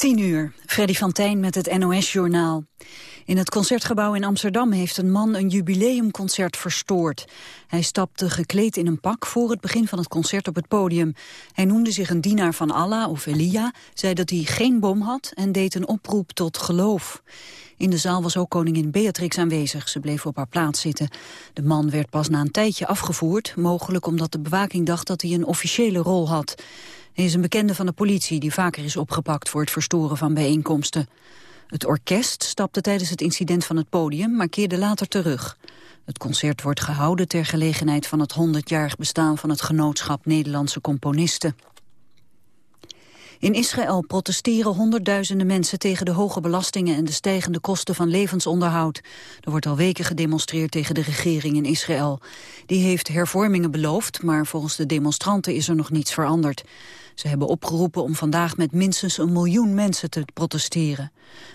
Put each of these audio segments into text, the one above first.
10 uur, Freddy van Tijn met het NOS-journaal. In het Concertgebouw in Amsterdam heeft een man een jubileumconcert verstoord. Hij stapte gekleed in een pak voor het begin van het concert op het podium. Hij noemde zich een dienaar van Allah of Elia, zei dat hij geen bom had en deed een oproep tot geloof. In de zaal was ook koningin Beatrix aanwezig. Ze bleef op haar plaats zitten. De man werd pas na een tijdje afgevoerd, mogelijk omdat de bewaking dacht dat hij een officiële rol had. Hij is een bekende van de politie die vaker is opgepakt voor het verstoren van bijeenkomsten. Het orkest stapte tijdens het incident van het podium, maar keerde later terug. Het concert wordt gehouden ter gelegenheid van het 100-jarig bestaan van het genootschap Nederlandse componisten. In Israël protesteren honderdduizenden mensen tegen de hoge belastingen en de stijgende kosten van levensonderhoud. Er wordt al weken gedemonstreerd tegen de regering in Israël. Die heeft hervormingen beloofd, maar volgens de demonstranten is er nog niets veranderd. Ze hebben opgeroepen om vandaag met minstens een miljoen mensen te protesteren.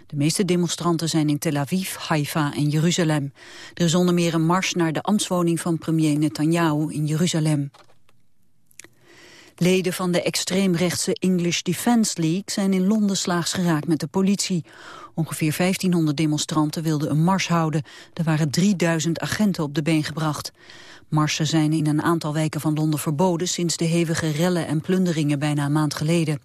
De meeste demonstranten zijn in Tel Aviv, Haifa en Jeruzalem. Er is onder meer een mars naar de ambtswoning van premier Netanyahu in Jeruzalem. Leden van de extreemrechtse English Defence League zijn in Londen slaags geraakt met de politie. Ongeveer 1500 demonstranten wilden een mars houden. Er waren 3000 agenten op de been gebracht. Marsen zijn in een aantal wijken van Londen verboden... sinds de hevige rellen en plunderingen bijna een maand geleden.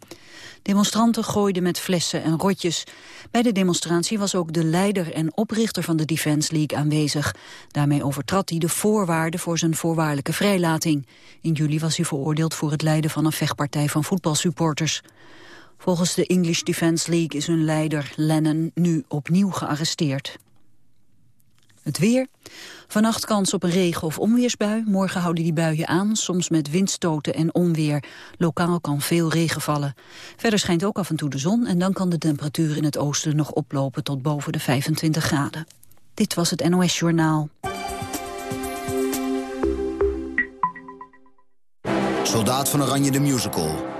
Demonstranten gooiden met flessen en rotjes. Bij de demonstratie was ook de leider en oprichter van de Defence League aanwezig. Daarmee overtrad hij de voorwaarden voor zijn voorwaardelijke vrijlating. In juli was hij veroordeeld voor het leiden van een vechtpartij van voetbalsupporters. Volgens de English Defence League is hun leider Lennon nu opnieuw gearresteerd. Het weer. Vannacht kans op een regen- of onweersbui. Morgen houden die buien aan, soms met windstoten en onweer. Lokaal kan veel regen vallen. Verder schijnt ook af en toe de zon... en dan kan de temperatuur in het oosten nog oplopen tot boven de 25 graden. Dit was het NOS Journaal. Soldaat van Oranje de Musical.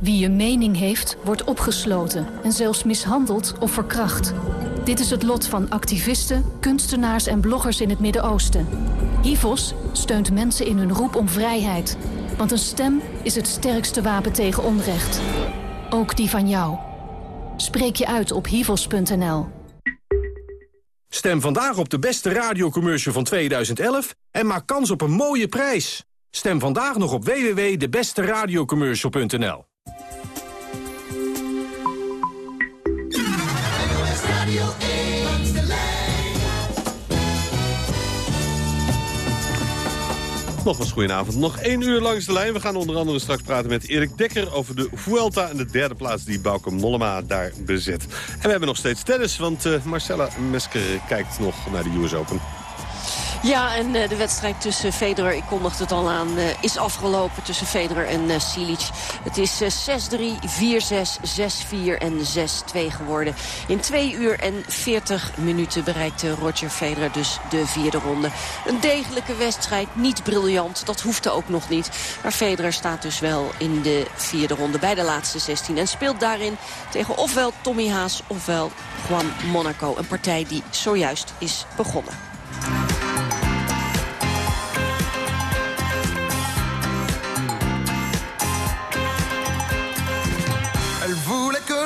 wie een mening heeft, wordt opgesloten en zelfs mishandeld of verkracht. Dit is het lot van activisten, kunstenaars en bloggers in het Midden-Oosten. HIVOS steunt mensen in hun roep om vrijheid. Want een stem is het sterkste wapen tegen onrecht. Ook die van jou. Spreek je uit op hivos.nl. Stem vandaag op de beste radiocommercial van 2011 en maak kans op een mooie prijs. Stem vandaag nog op www.debesteradiocommercial.nl. Nogmaals goedenavond. Nog één uur langs de lijn. We gaan onder andere straks praten met Erik Dekker over de Vuelta... en de derde plaats die Bauke Mollema daar bezet. En we hebben nog steeds tennis, want uh, Marcella Mesker kijkt nog naar de US Open. Ja, en uh, de wedstrijd tussen Federer, ik kondigde het al aan, uh, is afgelopen tussen Federer en Silic. Het is 6-3, 4-6, 6-4 en 6-2 geworden. In 2 uur en 40 minuten bereikte Roger Federer dus de vierde ronde. Een degelijke wedstrijd, niet briljant, dat hoefde ook nog niet. Maar Federer staat dus wel in de vierde ronde bij de laatste 16. En speelt daarin tegen ofwel Tommy Haas ofwel Juan Monaco. Een partij die zojuist is begonnen.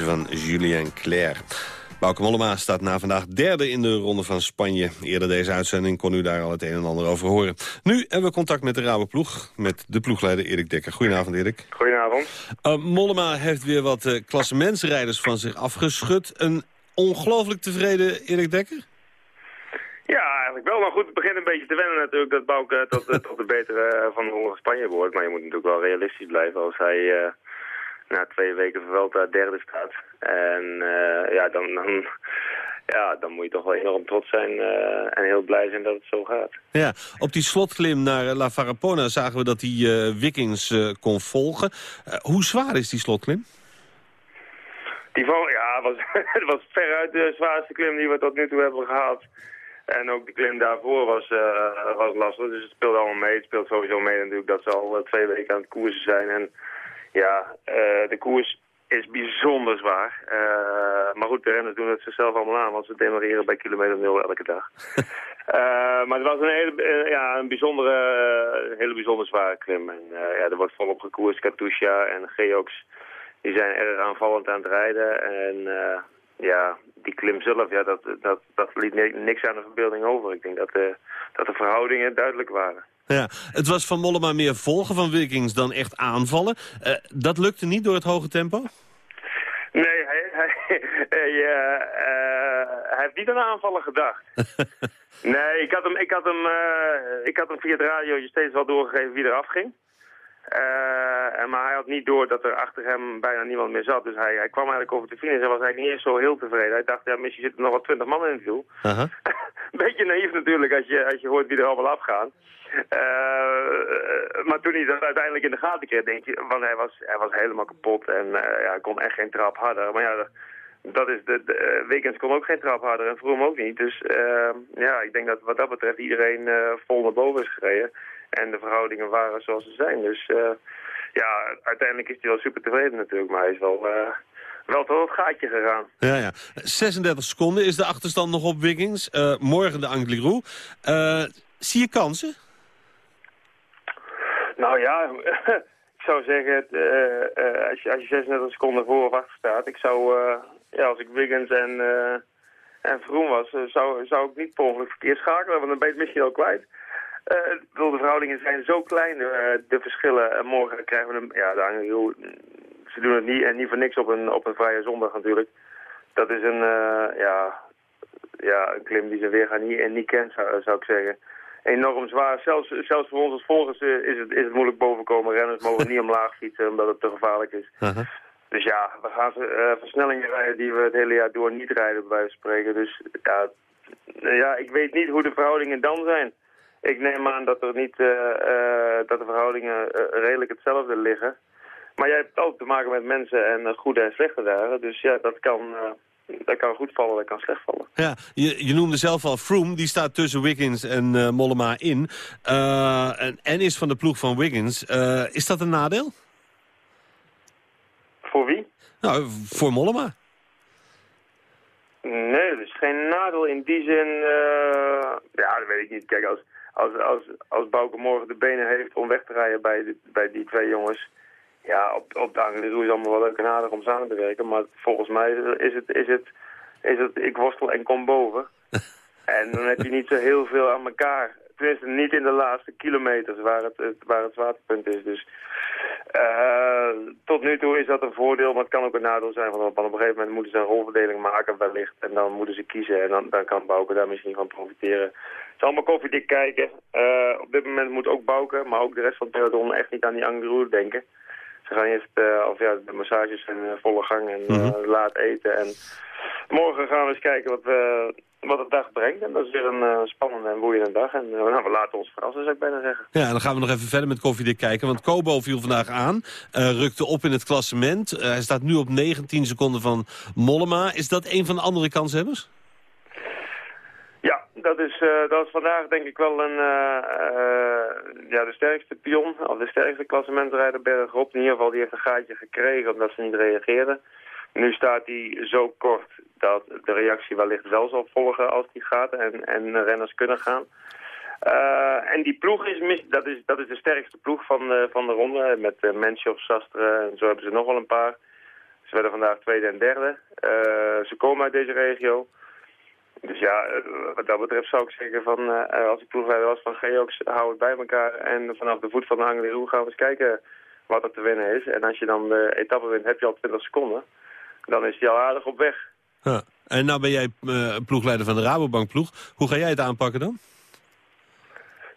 Van Julien Clerc. Bauke Mollema staat na vandaag derde in de Ronde van Spanje. Eerder deze uitzending kon u daar al het een en ander over horen. Nu hebben we contact met de Rauwe ploeg, met de ploegleider Erik Dekker. Goedenavond Erik. Goedenavond. Uh, Mollema heeft weer wat uh, klassementsrijders van zich afgeschud. Een ongelooflijk tevreden Erik Dekker? Ja, eigenlijk wel. Maar goed, het begint een beetje te wennen natuurlijk dat Bauke tot, tot de betere van de Ronde van Spanje wordt. Maar je moet natuurlijk wel realistisch blijven als hij... Uh, na twee weken Vuelta derde staat. En uh, ja, dan, dan, ja, dan moet je toch wel enorm trots zijn uh, en heel blij zijn dat het zo gaat. Ja, op die slotklim naar La Farapona zagen we dat hij uh, Vikings kon volgen. hoe zwaar is die slotklim? Die van, ja, was, het was veruit de zwaarste klim die we tot nu toe hebben gehad. En ook de klim daarvoor was, was lastig, dus het speelde allemaal mee. Het speelt sowieso mee natuurlijk dat ze al twee weken aan het koersen zijn. En ja, uh, de koers is bijzonder zwaar. Uh, maar goed, de renners doen het zichzelf allemaal aan, want ze demareren bij kilometer nul elke dag. uh, maar het was een hele, ja, een bijzondere, hele bijzonder zware klim. En ja, er wordt volop gekoerst. Katusha en Geox, die zijn erg aanvallend aan het rijden. En ja, die klim zelf, ja, dat, dat, dat liet niks aan de verbeelding over. Ik denk dat de, dat de verhoudingen duidelijk waren. Ja, het was van Mollema meer volgen van Vikings dan echt aanvallen. Uh, dat lukte niet door het hoge tempo? Nee, hij, hij, hij, uh, uh, hij heeft niet aan aanvallen gedacht. nee, ik had hem, ik had hem, ik had hem via het radio steeds wel doorgegeven wie er afging. Uh, maar hij had niet door dat er achter hem bijna niemand meer zat. Dus hij, hij kwam eigenlijk over de finish en was eigenlijk niet eens zo heel tevreden. Hij dacht, ja, misschien zitten er nog wel twintig man in het wiel. Uh -huh. Beetje naïef natuurlijk als je, als je hoort wie er allemaal afgaan. Uh, maar toen hij dat uiteindelijk in de gaten kreeg, denk je, want hij was, hij was helemaal kapot en uh, ja, hij kon echt geen trap harder. Maar ja, dat is de, de Weekends kon ook geen trap harder en Vroom ook niet. Dus ja, ik denk dat wat dat betreft iedereen vol naar boven is gereden. En de verhoudingen waren zoals ze zijn. Dus ja, uiteindelijk is hij wel super tevreden natuurlijk. Maar hij is wel, wel tot het gaatje gegaan. Ja, ja. 36 seconden is de achterstand nog op Wiggins. Uh, morgen de Angliru. zie je kansen? Nou ja, ik zou zeggen, als, je, als je 36 seconden voor of achter staat. Ik zou, ja, als ik Wiggins en, en Vroom was, zou, zou ik niet per ongeluk verkeerd schakelen. Want dan ben je het misschien al kwijt. Uh, de verhoudingen zijn zo klein, uh, de verschillen. En morgen krijgen we een... Ja, de ze doen het niet, en niet voor niks op een, op een vrije zondag natuurlijk. Dat is een, uh, ja, ja, een klim die ze weer gaan niet, en niet kent, zou, zou ik zeggen. Enorm zwaar. Zelfs, zelfs voor ons als volgers eh, is, het, is het moeilijk bovenkomen. Renners mogen niet omlaag fietsen omdat het te gevaarlijk is. Dus ja, we gaan uh, versnellingen rijden die we het hele jaar door niet rijden, bij wijze van spreken. Dus ja, ja, ik weet niet hoe de verhoudingen dan zijn. Ik neem aan dat, er niet, dat de verhoudingen redelijk hetzelfde liggen. Maar jij hebt ook te maken met mensen en goede en slechte dagen. Dus ja, dat kan, dat kan goed vallen, dat kan slecht vallen. Ja, je, je noemde zelf al Froome, die staat tussen Wiggins en uh, Mollema in. Uh, en, en, is van de ploeg van Wiggins. Is dat een nadeel? Voor wie? Nou, voor Mollema. Nee, dat is geen nadeel in die zin. ja, dat weet ik niet. Kijk, als, als, als, als Bouke morgen de benen heeft om weg te rijden bij, de, bij die twee jongens ja, op, op de Angliru is allemaal wel leuk en aardig om samen te werken. Maar volgens mij is het, is het, is het ik worstel en kom boven. en dan heb je niet zo heel veel aan elkaar. Tenminste, niet in de laatste kilometers waar het, het waar het zwaartepunt is. Dus uh, tot nu toe is dat een voordeel, maar het kan ook een nadeel zijn. Want op een gegeven moment moeten ze een rolverdeling maken wellicht. En dan moeten ze kiezen en dan, dan kan Bouke daar misschien van profiteren. Het is allemaal koffiedik kijken. Uh, op dit moment moet ook Bouke, maar ook de rest van het peloton echt niet aan die Angliru denken. Ze gaan eerst, uh, of ja, de massages zijn uh, volle gang en uh, laat eten. En morgen gaan we eens kijken wat, we, wat de dag brengt. En dat is weer een spannende en boeiende dag. En nou, we laten ons verrassen, zou ik bijna zeggen. Ja, en dan gaan we nog even verder met koffiedik kijken. Want Kobo viel vandaag aan, rukte op in het klassement. hij staat nu op 19 seconden van Mollema. Is dat een van de andere kanshebbers? Dat is, uh, dat is vandaag denk ik wel een, uh, uh, ja, de sterkste pion, of de sterkste klassementrijder bergop. In ieder geval, die heeft een gaatje gekregen omdat ze niet reageerden. Nu staat hij zo kort dat de reactie wellicht wel zal volgen als die gaat en, en renners kunnen gaan. en die ploeg is, dat is, dat is de sterkste ploeg van de, van de ronde, met uh, Menshoff, Sastre en zo hebben ze nog wel een paar. Ze werden vandaag tweede en derde. ze komen uit deze regio. Dus ja, eh, wat dat betreft zou ik zeggen van, uh, als ik ploegleider was van Geox, hou het bij elkaar. En vanaf de voet van de Angliru gaan we eens kijken wat er te winnen is. En als je dan de etappe wint, heb je al 20 seconden. Dan is hij al aardig op weg. En nou ben jij uh, ploegleider van de Rabobank ploeg. Hoe ga jij het aanpakken dan?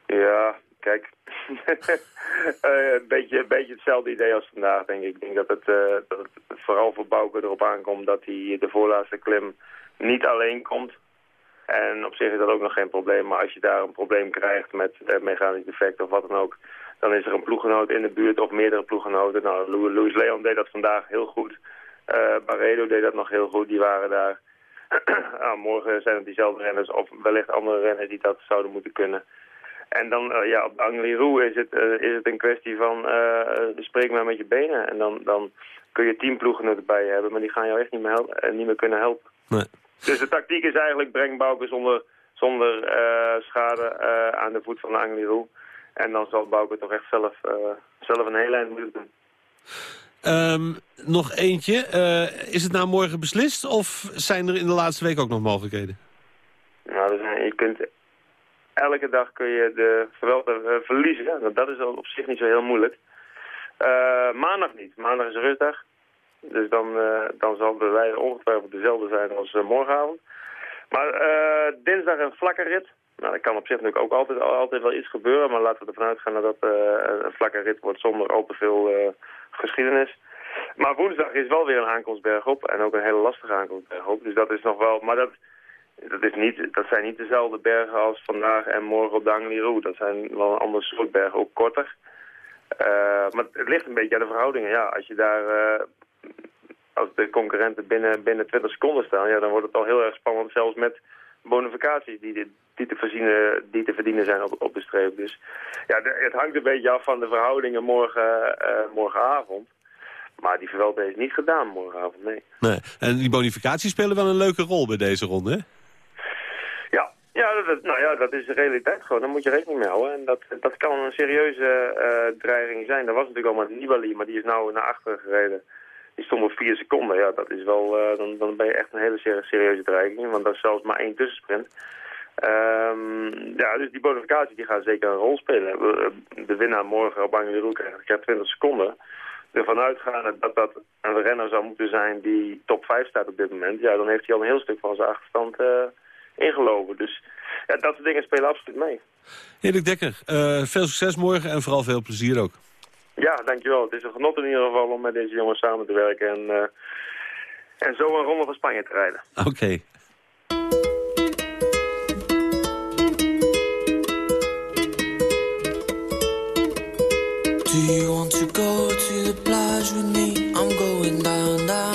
Ja, kijk. een, beetje, een beetje hetzelfde idee als vandaag, denk ik. Ik denk dat het, dat het vooral voor Bouke erop aankomt dat hij de voorlaatste klim niet alleen komt. En op zich is dat ook nog geen probleem. Maar als je daar een probleem krijgt met uh, mechanisch defect of wat dan ook... dan is er een ploeggenoot in de buurt of meerdere ploeggenoten. Nou, Louis Leon deed dat vandaag heel goed. Uh, Barredo deed dat nog heel goed. Die waren daar... ah, morgen zijn het diezelfde renners of wellicht andere renners die dat zouden moeten kunnen. En dan, uh, ja, op Angliru is het, is het een kwestie van spreek maar met je benen. En dan, dan kun je tien ploegen erbij hebben, maar die gaan jou echt niet meer, niet meer kunnen helpen. Nee. Dus de tactiek is eigenlijk breng Bouke zonder, zonder uh, schade uh, aan de voet van de Angliru. En dan zal Bouke toch echt zelf, uh, zelf een hele eind moeten doen. Um, nog eentje. is het nou morgen beslist of zijn er in de laatste week ook nog mogelijkheden? Nou, je kunt, elke dag kun je de Vuelta verliezen. Dat is op zich niet zo heel moeilijk. maandag niet. Maandag is rustdag. Dus dan, uh, dan zal de lijn ongetwijfeld dezelfde zijn als uh, morgenavond. Maar uh, dinsdag een vlakke rit. Nou, dat kan op zich natuurlijk ook altijd, altijd wel iets gebeuren. Maar laten we ervan uitgaan dat een vlakke rit wordt zonder al te veel geschiedenis. Maar woensdag is wel weer een aankomstberg op. En ook een hele lastige aankomstberg op. Dus dat is nog wel... Maar dat, dat, is niet, dat zijn niet dezelfde bergen als vandaag en morgen op de. Dat zijn wel een ander soort bergen, ook korter. maar het ligt een beetje aan de verhoudingen. Ja, als je daar als de concurrenten binnen, binnen 20 seconden staan, ja, dan wordt het al heel erg spannend, zelfs met bonificaties die, die, te, verdienen, die te verdienen zijn op, op de streep. Dus ja, het hangt een beetje af van de verhoudingen morgen, uh, morgenavond. Maar die verwelte is niet gedaan morgenavond, nee. nee. En die bonificaties spelen wel een leuke rol bij deze ronde, hè? Ja, ja, dat, nou ja, dat is de realiteit gewoon. Daar moet je rekening mee houden. En dat, dat kan een serieuze uh, dreiging zijn. Dat was natuurlijk al met Nibali, maar die is nou naar achteren gereden. Die stond op vier seconden. Ja, dat is wel, uh, dan, dan ben je echt een hele serieuze dreiging. Want dat is zelfs maar één tussensprint. Um, ja, dus die bonificatie die gaat zeker een rol spelen. Eh, de winnaar morgen op Angliru krijgt 20 seconden. Ervan uitgaan dat dat een renner zou moeten zijn die top 5 staat op dit moment. Ja, dan heeft hij al een heel stuk van zijn achterstand uh, ingelopen. Dus ja, dat soort dingen spelen absoluut mee. Erik Dekker, veel succes morgen en vooral veel plezier ook. Ja, dankjewel. Het is een genot in ieder geval om met deze jongens samen te werken en, uh, en zo een ronde van Spanje te rijden. Oké. Okay. Do you want to go to the plage with me? I'm going down, down, down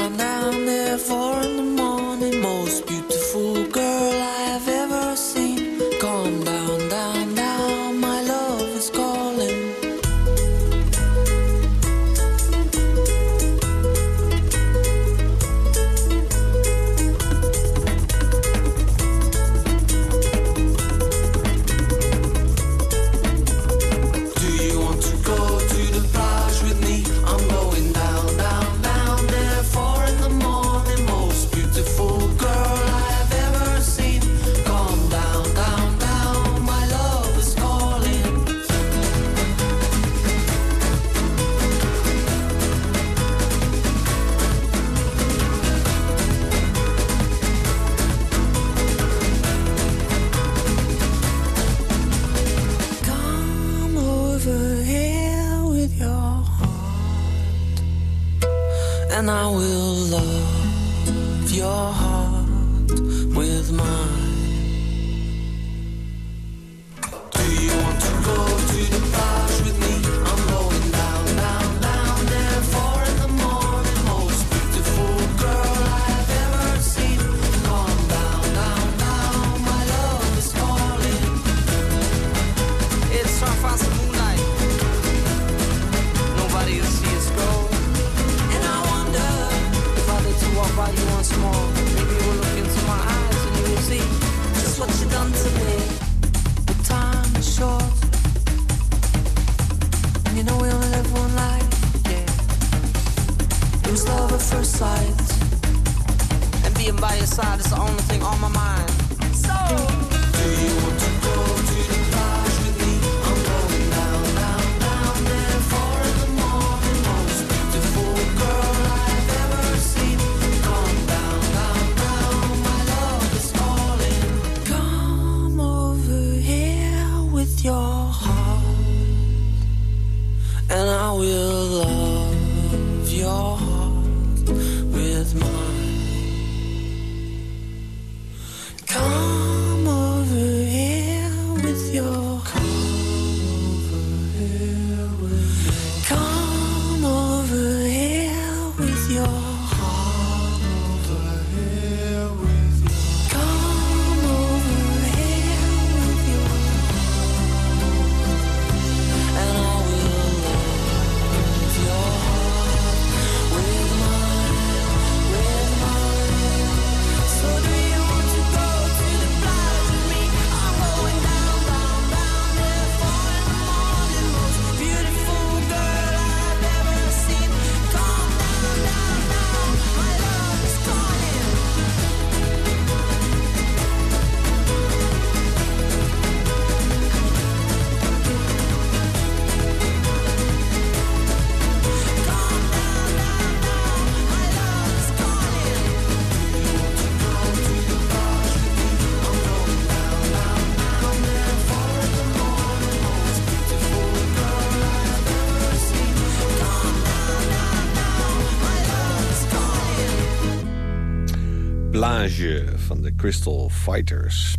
Crystal Fighters.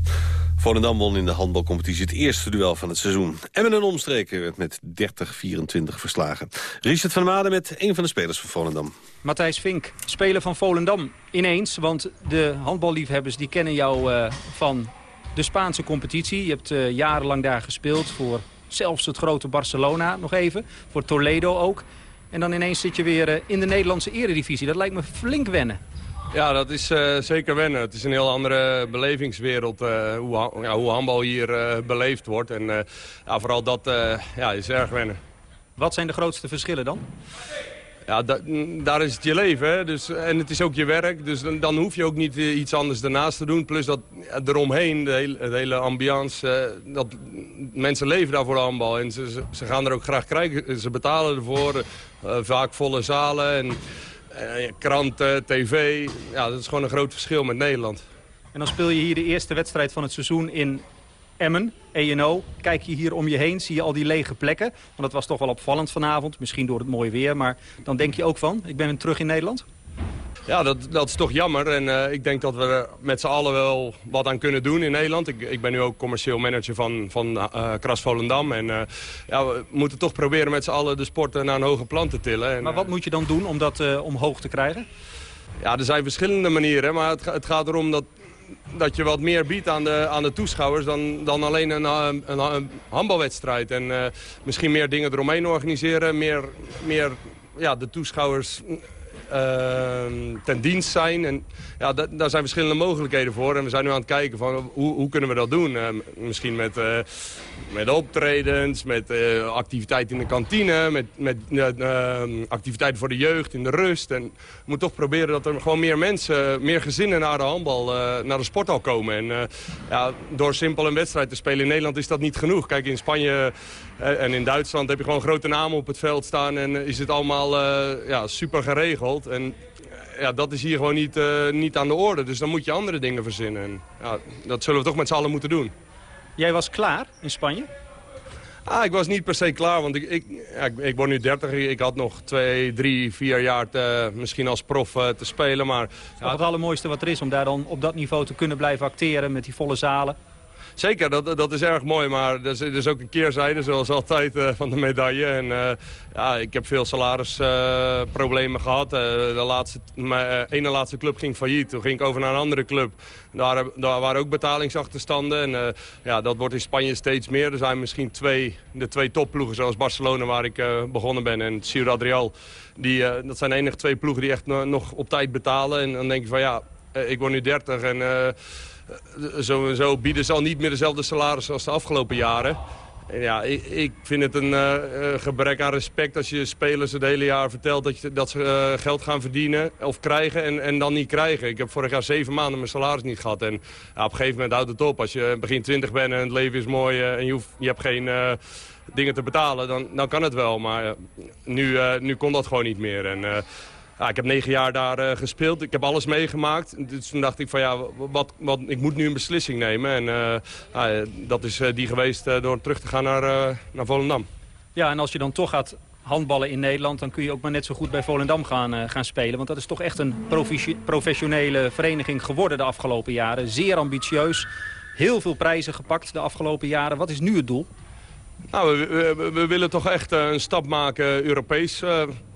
Volendam won in de handbalcompetitie het eerste duel van het seizoen. En met een omstreken werd met 30-24 verslagen. Richard van Maden met een van de spelers van Volendam. Matthijs Vink, speler van Volendam. Ineens, want de handballiefhebbers die kennen jou eh, van de Spaanse competitie. Je hebt eh, jarenlang daar gespeeld voor zelfs het grote Barcelona nog even. Voor Toledo ook. En dan ineens zit je weer eh, in de Nederlandse eredivisie. Dat lijkt me flink wennen. Ja, dat is eh, zeker wennen. Het is een heel andere belevingswereld eh, hoe, ha- ja, hoe handbal hier eh, beleefd wordt. En ja, vooral dat ja, is erg wennen. Wat zijn de grootste verschillen dan? Ja, da- daar is het je leven. Hè? Dus, en het is ook je werk. Dus dan, dan hoef je ook niet iets anders daarnaast te doen. Plus dat eromheen, de hele, de hele ambiance. dat, mensen leven daar voor de handbal. En ze, ze, gaan er ook graag krijgen. Ze betalen ervoor. vaak volle zalen. En, kranten, tv. Ja, dat is gewoon een groot verschil met Nederland. En dan speel je hier de eerste wedstrijd van het seizoen in Emmen, ENO. Kijk je hier om je heen, zie je al die lege plekken. Want dat was toch wel opvallend vanavond, misschien door het mooie weer. Maar dan denk je ook van, ik ben terug in Nederland. Ja, dat, dat is toch jammer. En eh, ik denk dat we er met z'n allen wel wat aan kunnen doen in Nederland. Ik, ik ben nu ook commercieel manager van, van eh Kras Volendam. En eh, ja, we moeten toch proberen met z'n allen de sport eh, naar een hoger plan te tillen. En, Maar wat moet je dan doen om dat omhoog te krijgen? Ja, er zijn verschillende manieren, maar het, het gaat erom dat, dat je wat meer biedt aan de, aan de toeschouwers dan, dan alleen een, een, een handbalwedstrijd. En misschien meer dingen eromheen organiseren, meer, meer ja, de toeschouwers ten dienst zijn. En, ja, da- daar zijn verschillende mogelijkheden voor. En we zijn nu aan het kijken van hoe, hoe kunnen we dat doen. Eh, misschien met, eh, met optredens, met eh, activiteiten in de kantine, met, met eh, eh, activiteiten voor de jeugd in de rust. En we moeten toch proberen dat er gewoon meer mensen, meer gezinnen naar de handbal, eh, naar de sporthal komen. En ja, door simpel een wedstrijd te spelen in Nederland is dat niet genoeg. Kijk, in Spanje en in Duitsland heb je gewoon grote namen op het veld staan en is het allemaal ja, super geregeld. En ja, dat is hier gewoon niet, eh, niet aan de orde. Dus dan moet je andere dingen verzinnen. En, ja, dat zullen we toch met z'n allen moeten doen. Jij was klaar in Spanje? Ah, ik was niet per se klaar, want ik, ik, ja, ik, ik word nu 30. Ik had nog twee, drie, vier jaar te- misschien als prof eh, te spelen. Maar het allermooiste wat er is om daar dan op dat niveau te kunnen blijven acteren met die volle zalen. Zeker, dat, dat is erg mooi, maar er is, ook een keerzijde, zoals altijd, eh, van de medaille. En eh, ja, ik heb veel salarisproblemen gehad. Eh, de laatste, mijn ene laatste club ging failliet. Toen ging ik over naar een andere club. Daar, daar waren ook betalingsachterstanden. En ja, dat wordt in Spanje steeds meer. Er zijn misschien twee, de twee topploegen, zoals Barcelona, waar ik begonnen ben. En Ciudad Real. Die, dat zijn de enige twee ploegen die echt no- nog op tijd betalen. En dan denk je van ja, ik word nu 30 en... zo en zo bieden ze al niet meer dezelfde salaris als de afgelopen jaren. En ja, ik, ik vind het een eh, eh, gebrek aan respect als je spelers het hele jaar vertelt dat, je, dat ze eh, geld gaan verdienen of krijgen en, en dan niet krijgen. Ik heb vorig jaar zeven maanden mijn salaris niet gehad. En ja, op een gegeven moment houdt het op. Als je begin twintig bent en het leven is mooi en je, hoeft, je hebt geen dingen te betalen, dan, dan kan het wel. Maar nu, nu kon dat gewoon niet meer. En, ja, ik heb negen jaar daar eh, gespeeld. Ik heb alles meegemaakt. Dus toen dacht ik van ja, wat, wat, ik moet nu een beslissing nemen. En eh, ja, dat is eh, die geweest eh, door terug te gaan naar, eh, naar Volendam. Ja, en als je dan toch gaat handballen in Nederland... dan kun je ook maar net zo goed bij Volendam gaan, eh, gaan spelen. Want dat is toch echt een professionele vereniging geworden de afgelopen jaren. Zeer ambitieus. Heel veel prijzen gepakt de afgelopen jaren. Wat is nu het doel? Nou, we, we- we- willen toch echt eh, een stap maken Europees.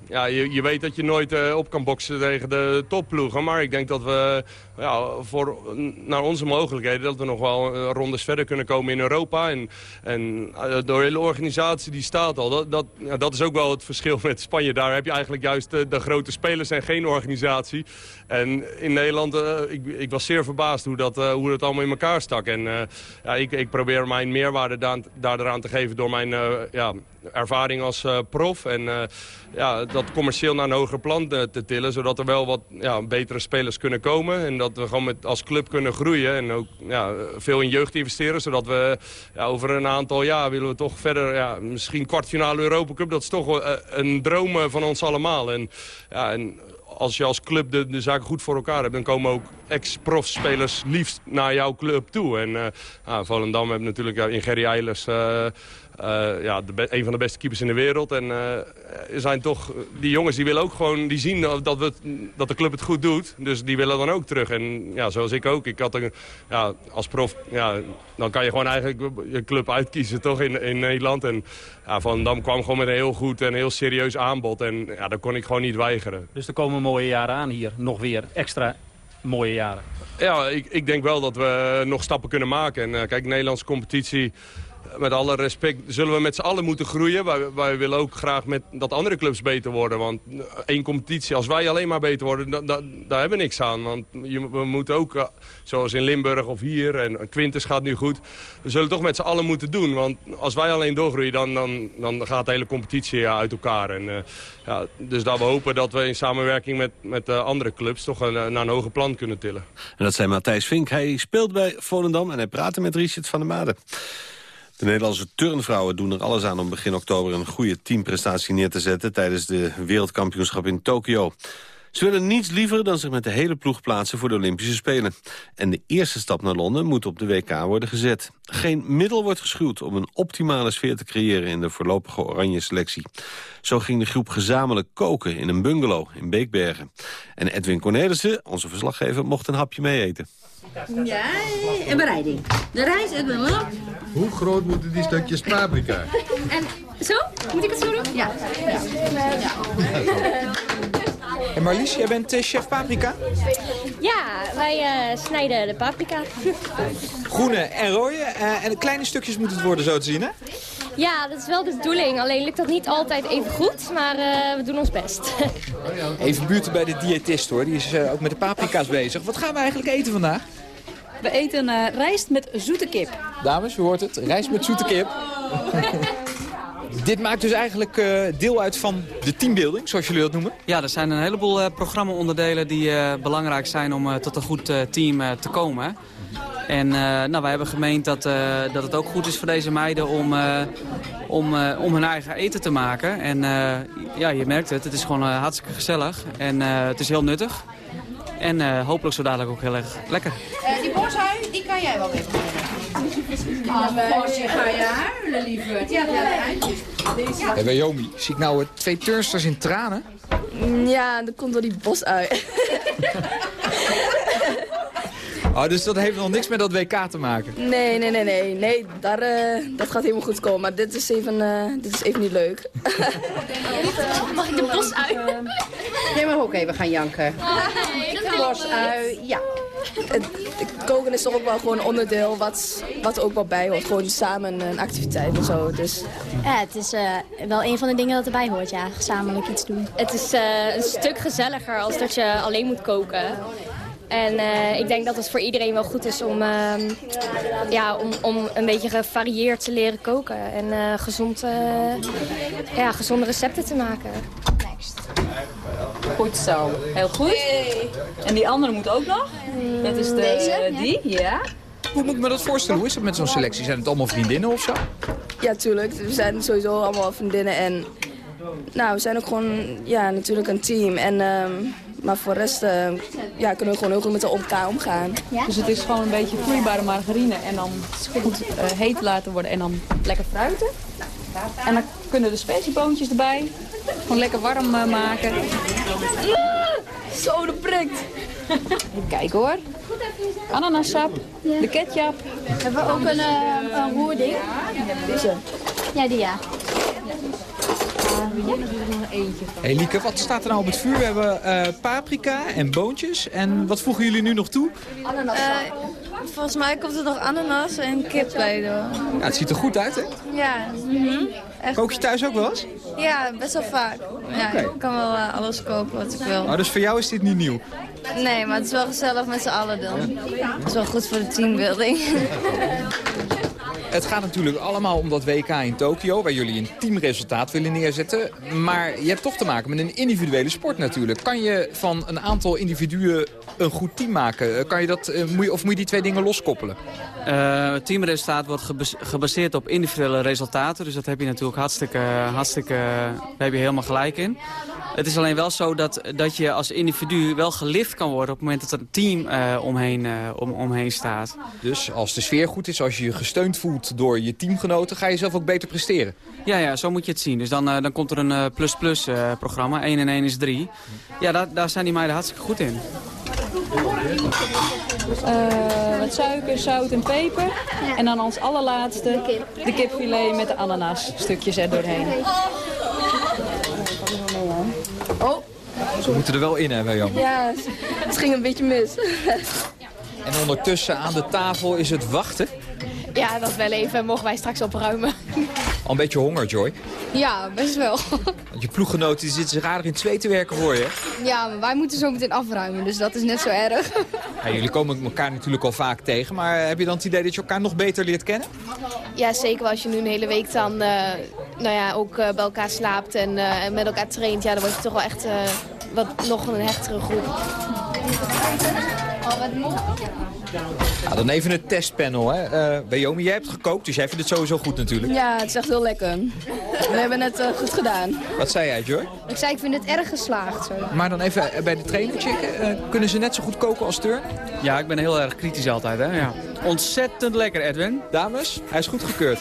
Eh, ja, je, je weet dat je nooit eh, op kan boksen tegen de topploegen. Maar ik denk dat we ja, voor, naar onze mogelijkheden... dat we nog wel eh, rondes verder kunnen komen in Europa. En, en eh, door de hele organisatie die staat al. Dat, dat, ja, dat is ook wel het verschil met Spanje. Daar heb je eigenlijk juist de grote spelers en geen organisatie. En in Nederland, eh, ik, ik was zeer verbaasd hoe dat, eh, hoe dat allemaal in elkaar stak. En eh, ja, ik, ik probeer mijn meerwaarde daar, daar eraan te geven door mijn ja, ervaring als prof. En ja, dat commercieel naar een hoger plan te tillen. Zodat er wel wat ja, betere spelers kunnen komen. En dat we gewoon met, als club kunnen groeien. En ook ja, veel in jeugd investeren. Zodat we ja, over een aantal jaar willen we toch verder... Ja, misschien kwartfinale Europa Cup. Dat is toch een droom van ons allemaal. En, ja, en als je als club de, zaken goed voor elkaar hebt... dan komen ook ex-profspelers liefst naar jouw club toe. En eh ja, Volendam heeft natuurlijk in Gerry Eilers... eh, ja, de een van de beste keepers in de wereld. En eh, zijn toch, die jongens die willen ook gewoon, die zien dat, we dat de club het goed doet. Dus die willen dan ook terug. En ja, zoals ik ook. Ik had een, ja, als prof, ja, dan kan je gewoon eigenlijk je club uitkiezen toch in, in Nederland. En ja, Van Dam kwam gewoon met een heel goed en heel serieus aanbod. En ja, dat kon ik gewoon niet weigeren. Dus er komen mooie jaren aan hier. Nog weer extra mooie jaren. Ja, ik, ik denk wel dat we nog stappen kunnen maken. En eh, kijk, de Nederlandse competitie, met alle respect, zullen we met z'n allen moeten groeien. Wij, willen ook graag met, dat andere clubs beter worden. Want eh, één competitie, als wij alleen maar beter worden, da, da- daar hebben we niks aan. Want je, we moeten ook, eh, zoals in Limburg of hier, en Quintus gaat nu goed. We zullen toch met z'n allen moeten doen. Want als wij alleen doorgroeien, dan, dan, dan gaat de hele competitie uit elkaar. En, eh, ja, dus dat we hopen dat we in samenwerking met, met andere clubs toch een, naar een hoger plan kunnen tillen. En dat zei Matthijs Vink. Hij speelt bij Volendam en hij praatte met Richard van der Made. De Nederlandse turnvrouwen doen er alles aan om begin oktober een goede teamprestatie neer te zetten tijdens de wereldkampioenschap in Tokio. Ze willen niets liever dan zich met de hele ploeg plaatsen voor de Olympische Spelen. En de eerste stap naar Londen moet op de WK worden gezet. Geen middel wordt geschuwd om een optimale sfeer te creëren in de voorlopige oranje selectie. Zo ging de groep gezamenlijk koken in een bungalow in Beekbergen. En Edwin Cornelissen, onze verslaggever, mocht een hapje mee eten. Ja, en bereiding. De rijst en de lap. Hoe groot moeten die stukjes paprika? En zo? Moet ik het zo doen? Ja. En Marlies, jij bent eh, chef paprika? Ja, wij eh, snijden de paprika. Groene en rode. eh, en de kleine stukjes moet het worden zo te zien, hè? ja, dat is wel de bedoeling. Alleen lukt dat niet altijd even goed, maar eh, we doen ons best. Even buurten bij de diëtist, hoor. Die is ook met de paprika's bezig. Wat gaan we eigenlijk eten vandaag? We eten eh, rijst met zoete kip. Dames, u hoort het. Rijst met zoete kip. Dit maakt dus eigenlijk eh, deel uit van de teambuilding, zoals jullie dat noemen? Ja, er zijn een heleboel uh, programma-onderdelen die uh, belangrijk zijn om uh, tot een goed team te komen. En nou, wij hebben gemeend dat, dat het ook goed is voor deze meiden om, om, om hun eigen eten te maken. En ja, je merkt het, het is gewoon hartstikke gezellig en het is heel nuttig. En hopelijk zo dadelijk ook heel erg lekker. Die kan jij wel weer Ah, Bosje, ga je huilen, lieverd? Ja, ja, eindjes. Hey, Wyoming, zie ik nou twee turnsters in tranen? Ja, dat komt door die bosui. Oh, dus dat heeft nog niks met dat WK te maken? Nee, nee, nee, nee. nee daar, uh, dat gaat helemaal goed komen. Maar dit is even, uh, dit is even niet leuk. Mag ik de bosui? Jij mag ook even gaan janken. Bosui, ja. Het, het koken is toch ook wel gewoon een onderdeel wat, wat er ook wel bij hoort. Gewoon samen een activiteit en zo. Dus. Ja, het is uh, wel een van de dingen dat erbij hoort, ja. Gezamenlijk iets doen. Het is uh, een stuk gezelliger als dat je alleen moet koken. En uh, ik denk dat het voor iedereen wel goed is om, uh, ja, om, om een beetje gevarieerd te leren koken. En uh, gezond, ja, gezonde recepten te maken. Goed zo. Heel goed. En die andere moet ook nog. Dat is de, Deze? die, ja. Hoe moet ik me dat voorstellen? Hoe is dat met zo'n selectie? Zijn het allemaal vriendinnen of zo? Ja, tuurlijk. We zijn sowieso allemaal vriendinnen. En nou, we zijn ook gewoon ja, natuurlijk een team. En, um, maar voor de rest uh, ja, kunnen we gewoon heel goed met elkaar omgaan. Ja? Dus het is gewoon een beetje vloeibare margarine en dan goed uh, heet laten worden en dan lekker fruiten. En dan kunnen de specieboontjes erbij. Gewoon lekker warm uh, maken. Zo, de prikt. Even kijken hoor. Ananassap, ja. de ketchup. Hebben we ook een, een roerding? Deze. Ja, die ja. Hey Lieke, wat staat er nou op het vuur? We hebben uh, paprika en boontjes. En wat voegen jullie nu nog toe? Ananas. Uh, volgens mij komt er nog ananas en kip bij door. Ja, het ziet er goed uit, hè? Ja. Mm -hmm. Kook je thuis ook wel eens? Ja, best wel vaak. Ja, okay. Ik kan wel uh, alles koken wat ik wil. Oh, dus voor jou is dit niet nieuw? Nee, maar het is wel gezellig met z'n allen dan. Het is wel goed voor de teambuilding. Het gaat natuurlijk allemaal om dat WK in Tokio, waar jullie een teamresultaat willen neerzetten. Maar je hebt toch te maken met een individuele sport natuurlijk. Kan je van een aantal individuen een goed team maken? Kan je dat, of moet je die twee dingen loskoppelen? Uh, het teamresultaat wordt gebaseerd op individuele resultaten. Dus dat heb je natuurlijk hartstikke, hartstikke daar heb je helemaal gelijk in. Het is alleen wel zo dat, dat je als individu wel gelift kan worden... op het moment dat er een team uh, omheen, uh, om, omheen staat. Dus als de sfeer goed is, als je je gesteund voelt door je teamgenoten... ga je zelf ook beter presteren? Ja, ja zo moet je het zien. Dus dan, uh, dan komt er een plus-plus programma. 1 en 1 is 3. Ja, daar, daar zijn die meiden hartstikke goed in. wat suiker, zout en peper. En dan als allerlaatste de kipfilet met de ananas stukjes er doorheen. Oh. Ze moeten er wel in, hè, Jan? Ja, het ging een beetje mis. En ondertussen aan de tafel is het wachten? Ja, dat wel even. Mogen wij straks opruimen. Al een beetje honger, Joy? Ja, best wel. Want je ploeggenoten zitten zich aardig in twee te werken voor je. Ja, maar wij moeten zo meteen afruimen, dus dat is net zo erg. Ja, jullie komen elkaar natuurlijk al vaak tegen, maar heb je dan het idee dat je elkaar nog beter leert kennen? Ja, zeker als je nu een hele week dan uh, nou ja, ook uh, bij elkaar slaapt en uh, met elkaar traint. Ja, dan word je toch wel echt wat, nog een hechtere groep. Oh, wat mooi. Nou, dan even het testpanel. Hè. Eh Beomi, jij hebt gekookt, dus jij vindt het sowieso goed natuurlijk. Ja, het is echt heel lekker. We hebben het eh, goed gedaan. Wat zei jij, Joy? Ik zei, ik vind het erg geslaagd. Zo. Maar dan even eh, bij de trainer checken. Kunnen ze net zo goed koken als Teun? Ja, ik ben heel erg kritisch altijd. Hè? Ja. Ontzettend lekker, Edwin. Dames, hij is goedgekeurd.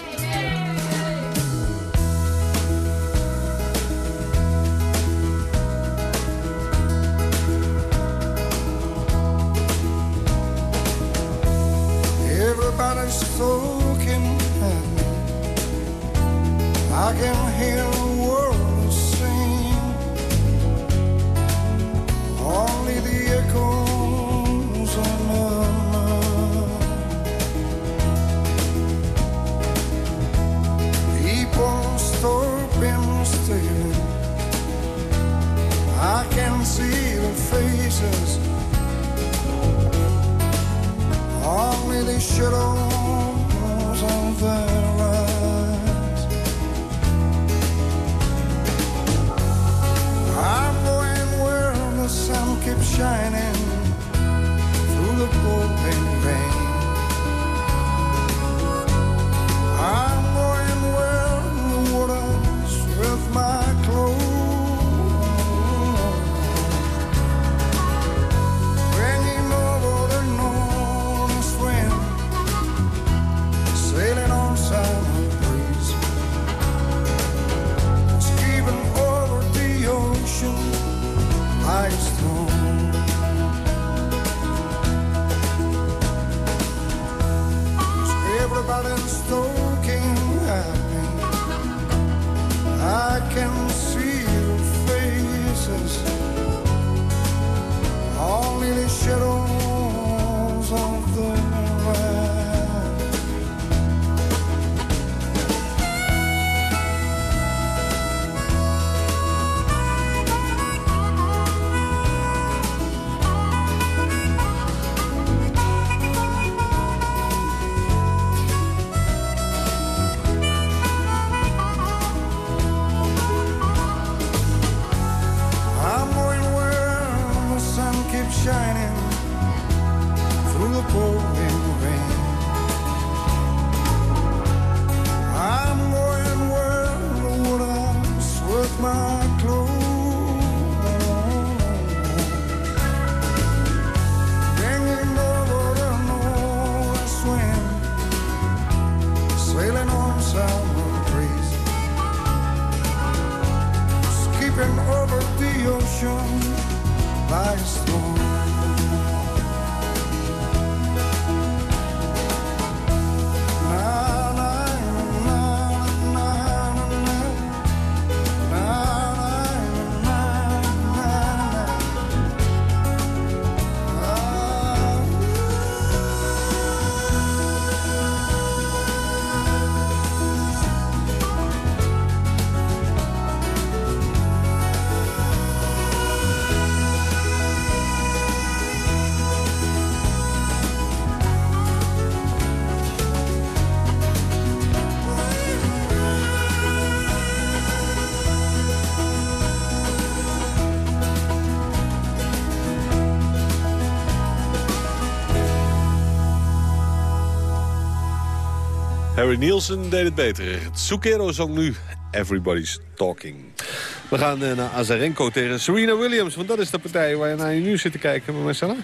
Harry Nielsen deed het beter. Zucchero zong nu Everybody's Talking. We gaan eh, naar Azarenko tegen Serena Williams. Want dat is de partij waar je naar je nu zit te kijken, Marcella.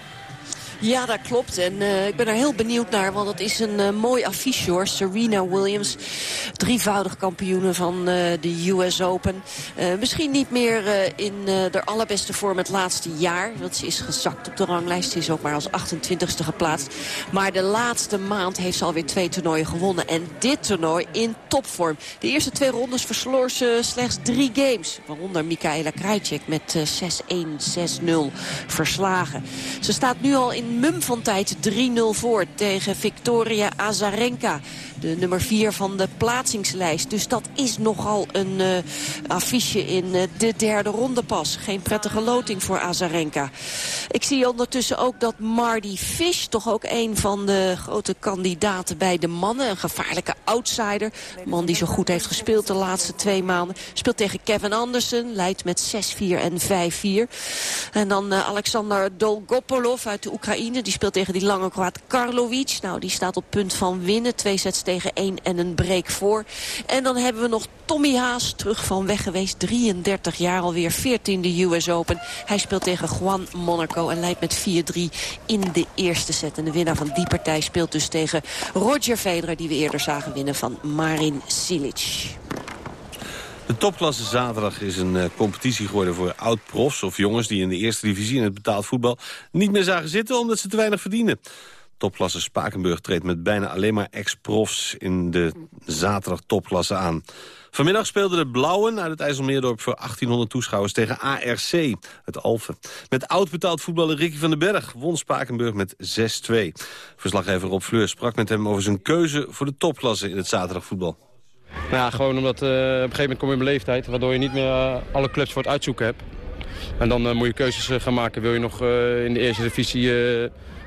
Ja, dat klopt. En eh, ik ben er heel benieuwd naar, want het is een eh, mooi affiche hoor. Serena Williams, drievoudig kampioene van eh, de US Open. Misschien niet meer in de allerbeste vorm het laatste jaar. Want ze is gezakt op de ranglijst. Ze is ook maar als 28ste geplaatst. Maar de laatste maand heeft ze alweer twee toernooien gewonnen. En dit toernooi in topvorm. De eerste twee rondes versloor ze slechts drie games. Waaronder Michaela Krajcek met eh, 6-1, 6-0 verslagen. Ze staat nu al in mum van tijd 3-0 voor tegen Victoria Azarenka. De nummer 4 van de plaatsingslijst. Dus dat is nogal een uh, affiche in uh, de derde ronde pas. Geen prettige loting voor Azarenka. Ik zie ondertussen ook dat Marty Fish, toch ook een van de grote kandidaten bij de mannen. Een gevaarlijke outsider. Man die zo goed heeft gespeeld de laatste twee maanden. Speelt tegen Kevin Anderson. Leidt met 6-4 en 5-4. En dan uh, Alexander Dolgopolov uit de Oekraïne. Die speelt tegen die lange Kroaat Karlovic. Nou, die staat op punt van winnen. Twee sets tegen één en een break voor. En dan hebben we nog Tommy Haas, terug van weg geweest. 33 jaar alweer, 14e US Open. Hij speelt tegen Juan Monaco en leidt met 4-3 in de eerste set. En de winnaar van die partij speelt dus tegen Roger Federer... die we eerder zagen winnen van Marin Cilic. De topklasse zaterdag is een eh, competitie geworden voor oud-profs of jongens... die in de eerste divisie in het betaald voetbal niet meer zagen zitten... omdat ze te weinig verdienen. Topklasse Spakenburg treedt met bijna alleen maar ex-profs... in de zaterdag topklasse aan. Vanmiddag speelden de Blauwen uit het IJsselmeerdorp... voor 1800 toeschouwers tegen ARC uit Alphen. Met oud-betaald voetballer Ricky van den Berg won Spakenburg met 6-2. Verslaggever Rob Fleur sprak met hem over zijn keuze... voor de topklasse in het zaterdagvoetbal. Nou gewoon omdat eh, op een gegeven moment kom je in mijn leeftijd... waardoor je niet meer eh, alle clubs voor het uitzoeken hebt. En dan eh, moet je keuzes gaan maken. Wil je nog in de eerste divisie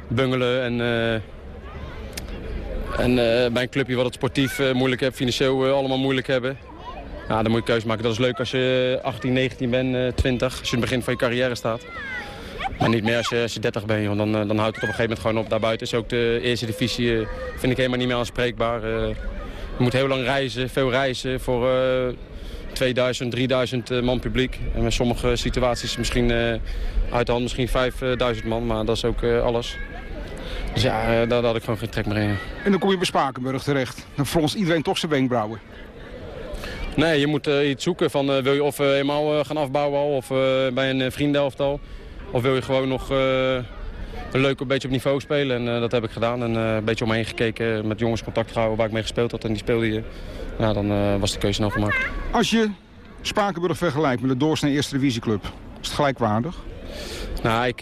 bungelen en... en bij een clubje wat het sportief moeilijk hebt, financieel allemaal moeilijk hebben. Ja, dan moet je keuze maken. Dat is leuk als je 18, 19 bent, eh, 20, als je in het begin van je carrière staat. Maar niet meer als je, als je 30 bent, want dan, dan houdt het op een gegeven moment gewoon op. Daarbuiten is ook de eerste divisie, vind ik helemaal niet meer aanspreekbaar. Eh, je moet heel lang reizen, veel reizen voor eh, 2000, 3000 eh, man publiek. En met sommige situaties misschien eh, uit de hand misschien 5000 man, maar dat is ook eh, alles. Dus ja, eh, daar, had ik gewoon geen trek meer in. En dan kom je bij Spakenburg terecht. Dan fronst iedereen toch zijn wenkbrauwen. Nee, je moet eh, iets zoeken van eh, wil je of eh, helemaal eh, gaan afbouwen al of eh, bij een uh, vriendenelftal. Of wil je gewoon nog eh, leuk een beetje op niveau spelen. En eh, dat heb ik gedaan. En eh, een beetje omheen gekeken, met jongens contact gehouden waar ik mee gespeeld had. En die speelde je. Ja, dan eh, was de keuze snel gemaakt. Als je Spakenburg vergelijkt met de doorsnee eerste divisieclub, is het gelijkwaardig? Nou, ik,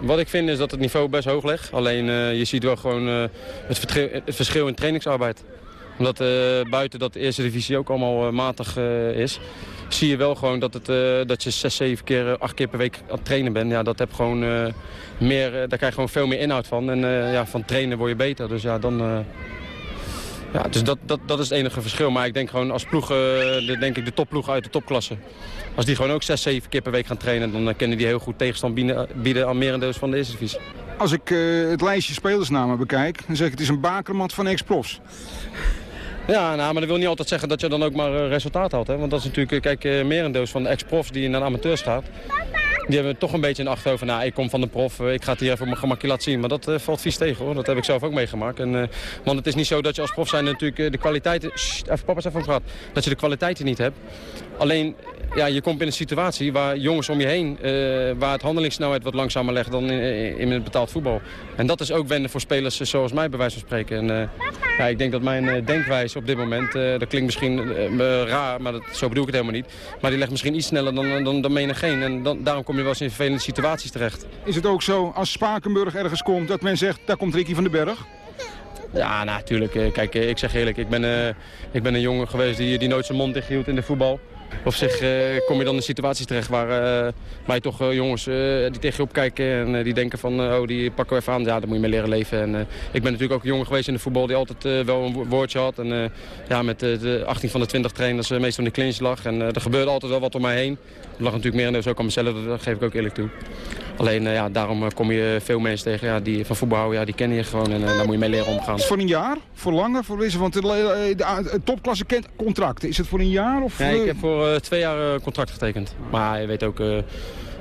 wat ik vind is dat het niveau best hoog ligt. Alleen je ziet wel gewoon het, verschil in trainingsarbeid. Omdat buiten dat de eerste divisie ook allemaal matig is... zie je wel gewoon dat, het, eh, dat je zes, zeven keer, eh, acht keer per week aan het trainen bent. Ja, dat heb gewoon, eh, meer, daar krijg je gewoon veel meer inhoud van. En ja, van trainen word je beter. Dus ja, dan... ja, dus dat, dat, dat is het enige verschil. Maar ik denk gewoon als ploeg, de, denk ik de topploegen uit de topklasse. Als die gewoon ook zes, zeven keer per week gaan trainen... dan eh, kunnen die heel goed tegenstand bieden, bieden aan merendeels van de eerste divisie. Als ik het lijstje spelersnamen bekijk, dan zeg ik het is een bakermat van ex-profs. Ja, nou, maar dat wil niet altijd zeggen dat je dan ook maar eh, resultaat had. Hè? Want dat is natuurlijk, eh, kijk, eh, merendeels van de ex-profs die naar de amateurs gaat. Die hebben toch een beetje in de achterhoofd van, nou, ik kom van de prof, eh, ik ga het hier even op mijn gemakje laten zien. Maar dat eh, valt vies tegen hoor, dat heb ik zelf ook meegemaakt. En, eh, want het is niet zo dat je als prof zijn natuurlijk de kwaliteiten... Sst, even papa, even praat. Dat je de kwaliteiten niet hebt. Alleen, ja, je komt in een situatie waar jongens om je heen... waar het handelingssnelheid wat langzamer legt dan in, in het betaald voetbal. En dat is ook wennen voor spelers zoals mij, bij wijze van spreken. En, ja, ik denk dat mijn denkwijze op dit moment, dat klinkt misschien raar, maar dat, zo bedoel ik het helemaal niet. Maar die legt misschien iets sneller dan, dan, dan menigeen. En dan, daarom kom je wel eens in vervelende situaties terecht. Is het ook zo, als Spakenburg ergens komt, dat men zegt, daar komt Ricky van den Berg? Ja, natuurlijk. eh, Kijk, eh, ik zeg eerlijk, ik ben, eh, ik ben een jongen geweest die, die nooit zijn mond dicht hield in de voetbal. Of zich eh, kom je dan in situaties terecht waar, eh, waar toch eh, jongens die tegen je opkijken en die denken van, oh, die pakken we even aan. Ja, daar moet je mee leren leven. En, ik ben natuurlijk ook een jongen geweest in de voetbal die altijd wel een wo- woordje had. En ja, met de 18 van de 20 trainers meestal in de clinch lag. En er gebeurde altijd wel wat om mij heen. Er lag natuurlijk meer en dus ook aan mezelf, dat geef ik ook eerlijk toe. Alleen, eh, ja, daarom eh, kom je veel mensen tegen ja, die van voetbal houden. Ja, die kennen je gewoon en eh, daar moet je mee leren omgaan. Is het voor een jaar? Voor langer? Voor deze, want de, de, de- de topklasse kent contracten. Is het voor een jaar? Of, Ja, ik heb voor twee jaar contract getekend. Maar je weet ook,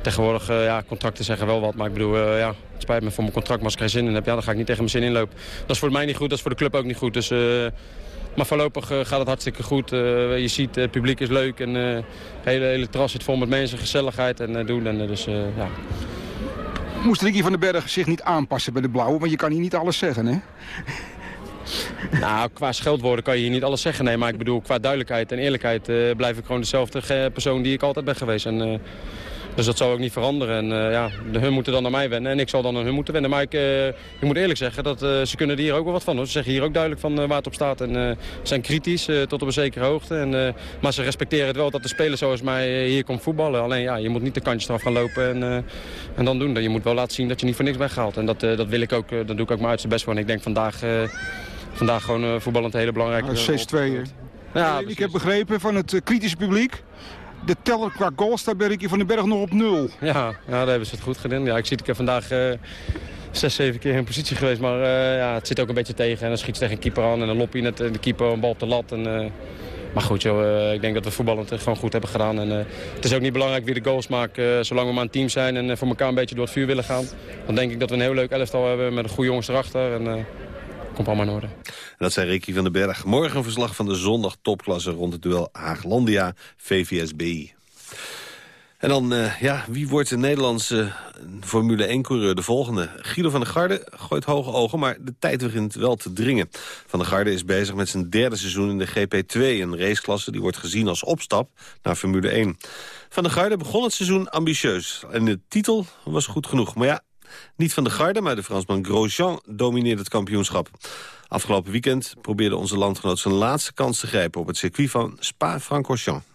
tegenwoordig, ja, contracten zeggen wel wat. Maar ik bedoel, ja, het spijt me voor mijn contract, maar als ik geen zin in heb, ja, dan ga ik niet tegen mijn zin inlopen. Dat is voor mij niet goed, dat is voor de club ook niet goed. Dus, maar voorlopig gaat het hartstikke goed. Je ziet, het publiek is leuk en het hele, hele terras zit vol met mensen, gezelligheid en doen. En, dus, ja. Moest Ricky van den Berg zich niet aanpassen bij de blauwe? Want je kan hier niet alles zeggen, hè? Nou, qua scheldwoorden kan je hier niet alles zeggen. Nee, maar ik bedoel, qua duidelijkheid en eerlijkheid eh, blijf ik gewoon dezelfde ge- persoon die ik altijd ben geweest. En, eh, dus dat zal ook niet veranderen. En eh, ja, hun moeten dan naar mij wennen en ik zal dan naar hun moeten wennen. Maar ik, eh, ik moet eerlijk zeggen, dat, eh, ze kunnen er hier ook wel wat van. Hoor. Ze zeggen hier ook duidelijk van waar het op staat. En zijn kritisch tot op een zekere hoogte. En, maar ze respecteren het wel dat de speler zoals mij hier komt voetballen. Alleen ja, je moet niet de kantjes eraf gaan lopen en, en dan doen. Je moet wel laten zien dat je niet voor niks bent gehaald. En dat, dat wil ik ook, dat doe ik ook mijn uiterste best voor. En ik denk vandaag... Vandaag gewoon voetballend een hele belangrijke... Nou, 6-2, hè? Ja, ik heb begrepen van het kritische publiek de teller qua goals staat bij Ricky van den Berg nog op nul. Ja, ja, daar hebben ze het goed gedaan. Ja, ik zie het, ik vandaag eh, zes, zeven keer in positie geweest. Maar eh, ja, het zit ook een beetje tegen. En dan schiet ze tegen een keeper aan en dan lop je net eh, de keeper een bal op de lat. En, maar goed, joh, ik denk dat we voetballend gewoon goed hebben gedaan. En, het is ook niet belangrijk wie de goals maakt. zolang we maar een team zijn en voor elkaar een beetje door het vuur willen gaan. Dan denk ik dat we een heel leuk elftal hebben met een goede jongens erachter. En komt allemaal in orde. Dat zei Ricky van den Berg. Morgen een verslag van de zondag topklasse rond het duel Haaglandia VVSB. En dan, eh, ja, wie wordt de Nederlandse Formule 1-coureur de volgende? Guido van der Garde gooit hoge ogen, maar de tijd begint wel te dringen. Van der Garde is bezig met zijn derde seizoen in de GP2, een raceklasse die wordt gezien als opstap naar Formule 1. Van der Garde begon het seizoen ambitieus en de titel was goed genoeg. Maar ja, niet Van der Garde, maar de Fransman Grosjean domineert het kampioenschap. Afgelopen weekend probeerde onze landgenoot zijn laatste kans te grijpen op het circuit van Spa-Francorchamps.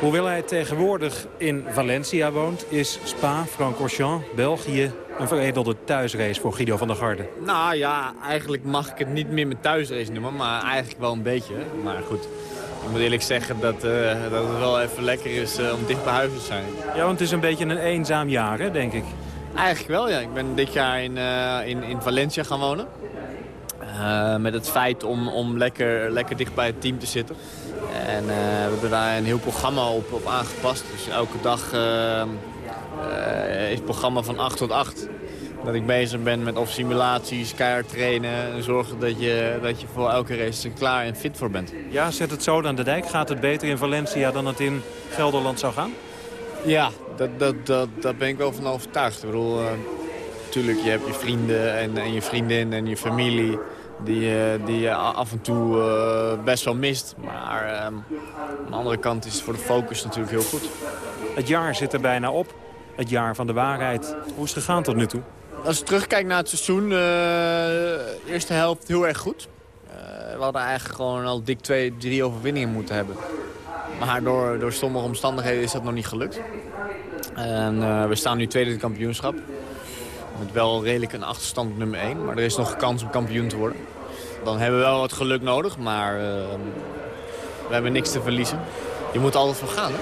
Hoewel hij tegenwoordig in Valencia woont, is Spa-Francorchamps, België, een veredelde thuisrace voor Guido van der Garde. Nou ja, eigenlijk mag ik het niet meer mijn thuisrace noemen, maar eigenlijk wel een beetje. Maar goed, ik moet eerlijk zeggen dat, eh, dat het wel even lekker is eh, om dicht bij huis te zijn. Ja, want het is een beetje een eenzaam jaar, hè, denk ik. Eigenlijk wel, ja. Ik ben dit jaar in, eh, in, in Valencia gaan wonen. Met het feit om, om lekker, lekker dicht bij het team te zitten. En we hebben daar een heel programma op, op aangepast. Dus elke dag is het programma van 8 tot 8. Dat ik bezig ben met of simulaties, keihard trainen. En zorgen dat je, dat je voor elke race klaar en fit voor bent. Ja, zet het zo aan de dijk. Gaat het beter in Valencia dan het in Gelderland zou gaan? Ja, dat, dat, dat, daar ben ik wel van overtuigd. Ik bedoel, eh, natuurlijk, je hebt je vrienden en, en je vriendin en je familie... die, eh, die je af en toe eh, best wel mist. Maar eh, aan de andere kant is het voor de focus natuurlijk heel goed. Het jaar zit er bijna op. Het jaar van de waarheid. Hoe is het gegaan tot nu toe? Als je terugkijkt naar het seizoen, eh eerste helft heel erg goed. Eh, we hadden eigenlijk gewoon al dik twee, drie overwinningen moeten hebben. Maar door, door sommige omstandigheden is dat nog niet gelukt. En eh, we staan nu tweede in het kampioenschap. Met wel redelijk een achterstand op nummer 1. Maar er is nog kans om kampioen te worden. Dan hebben we wel wat geluk nodig, maar we hebben niks te verliezen. Je moet altijd voor gaan?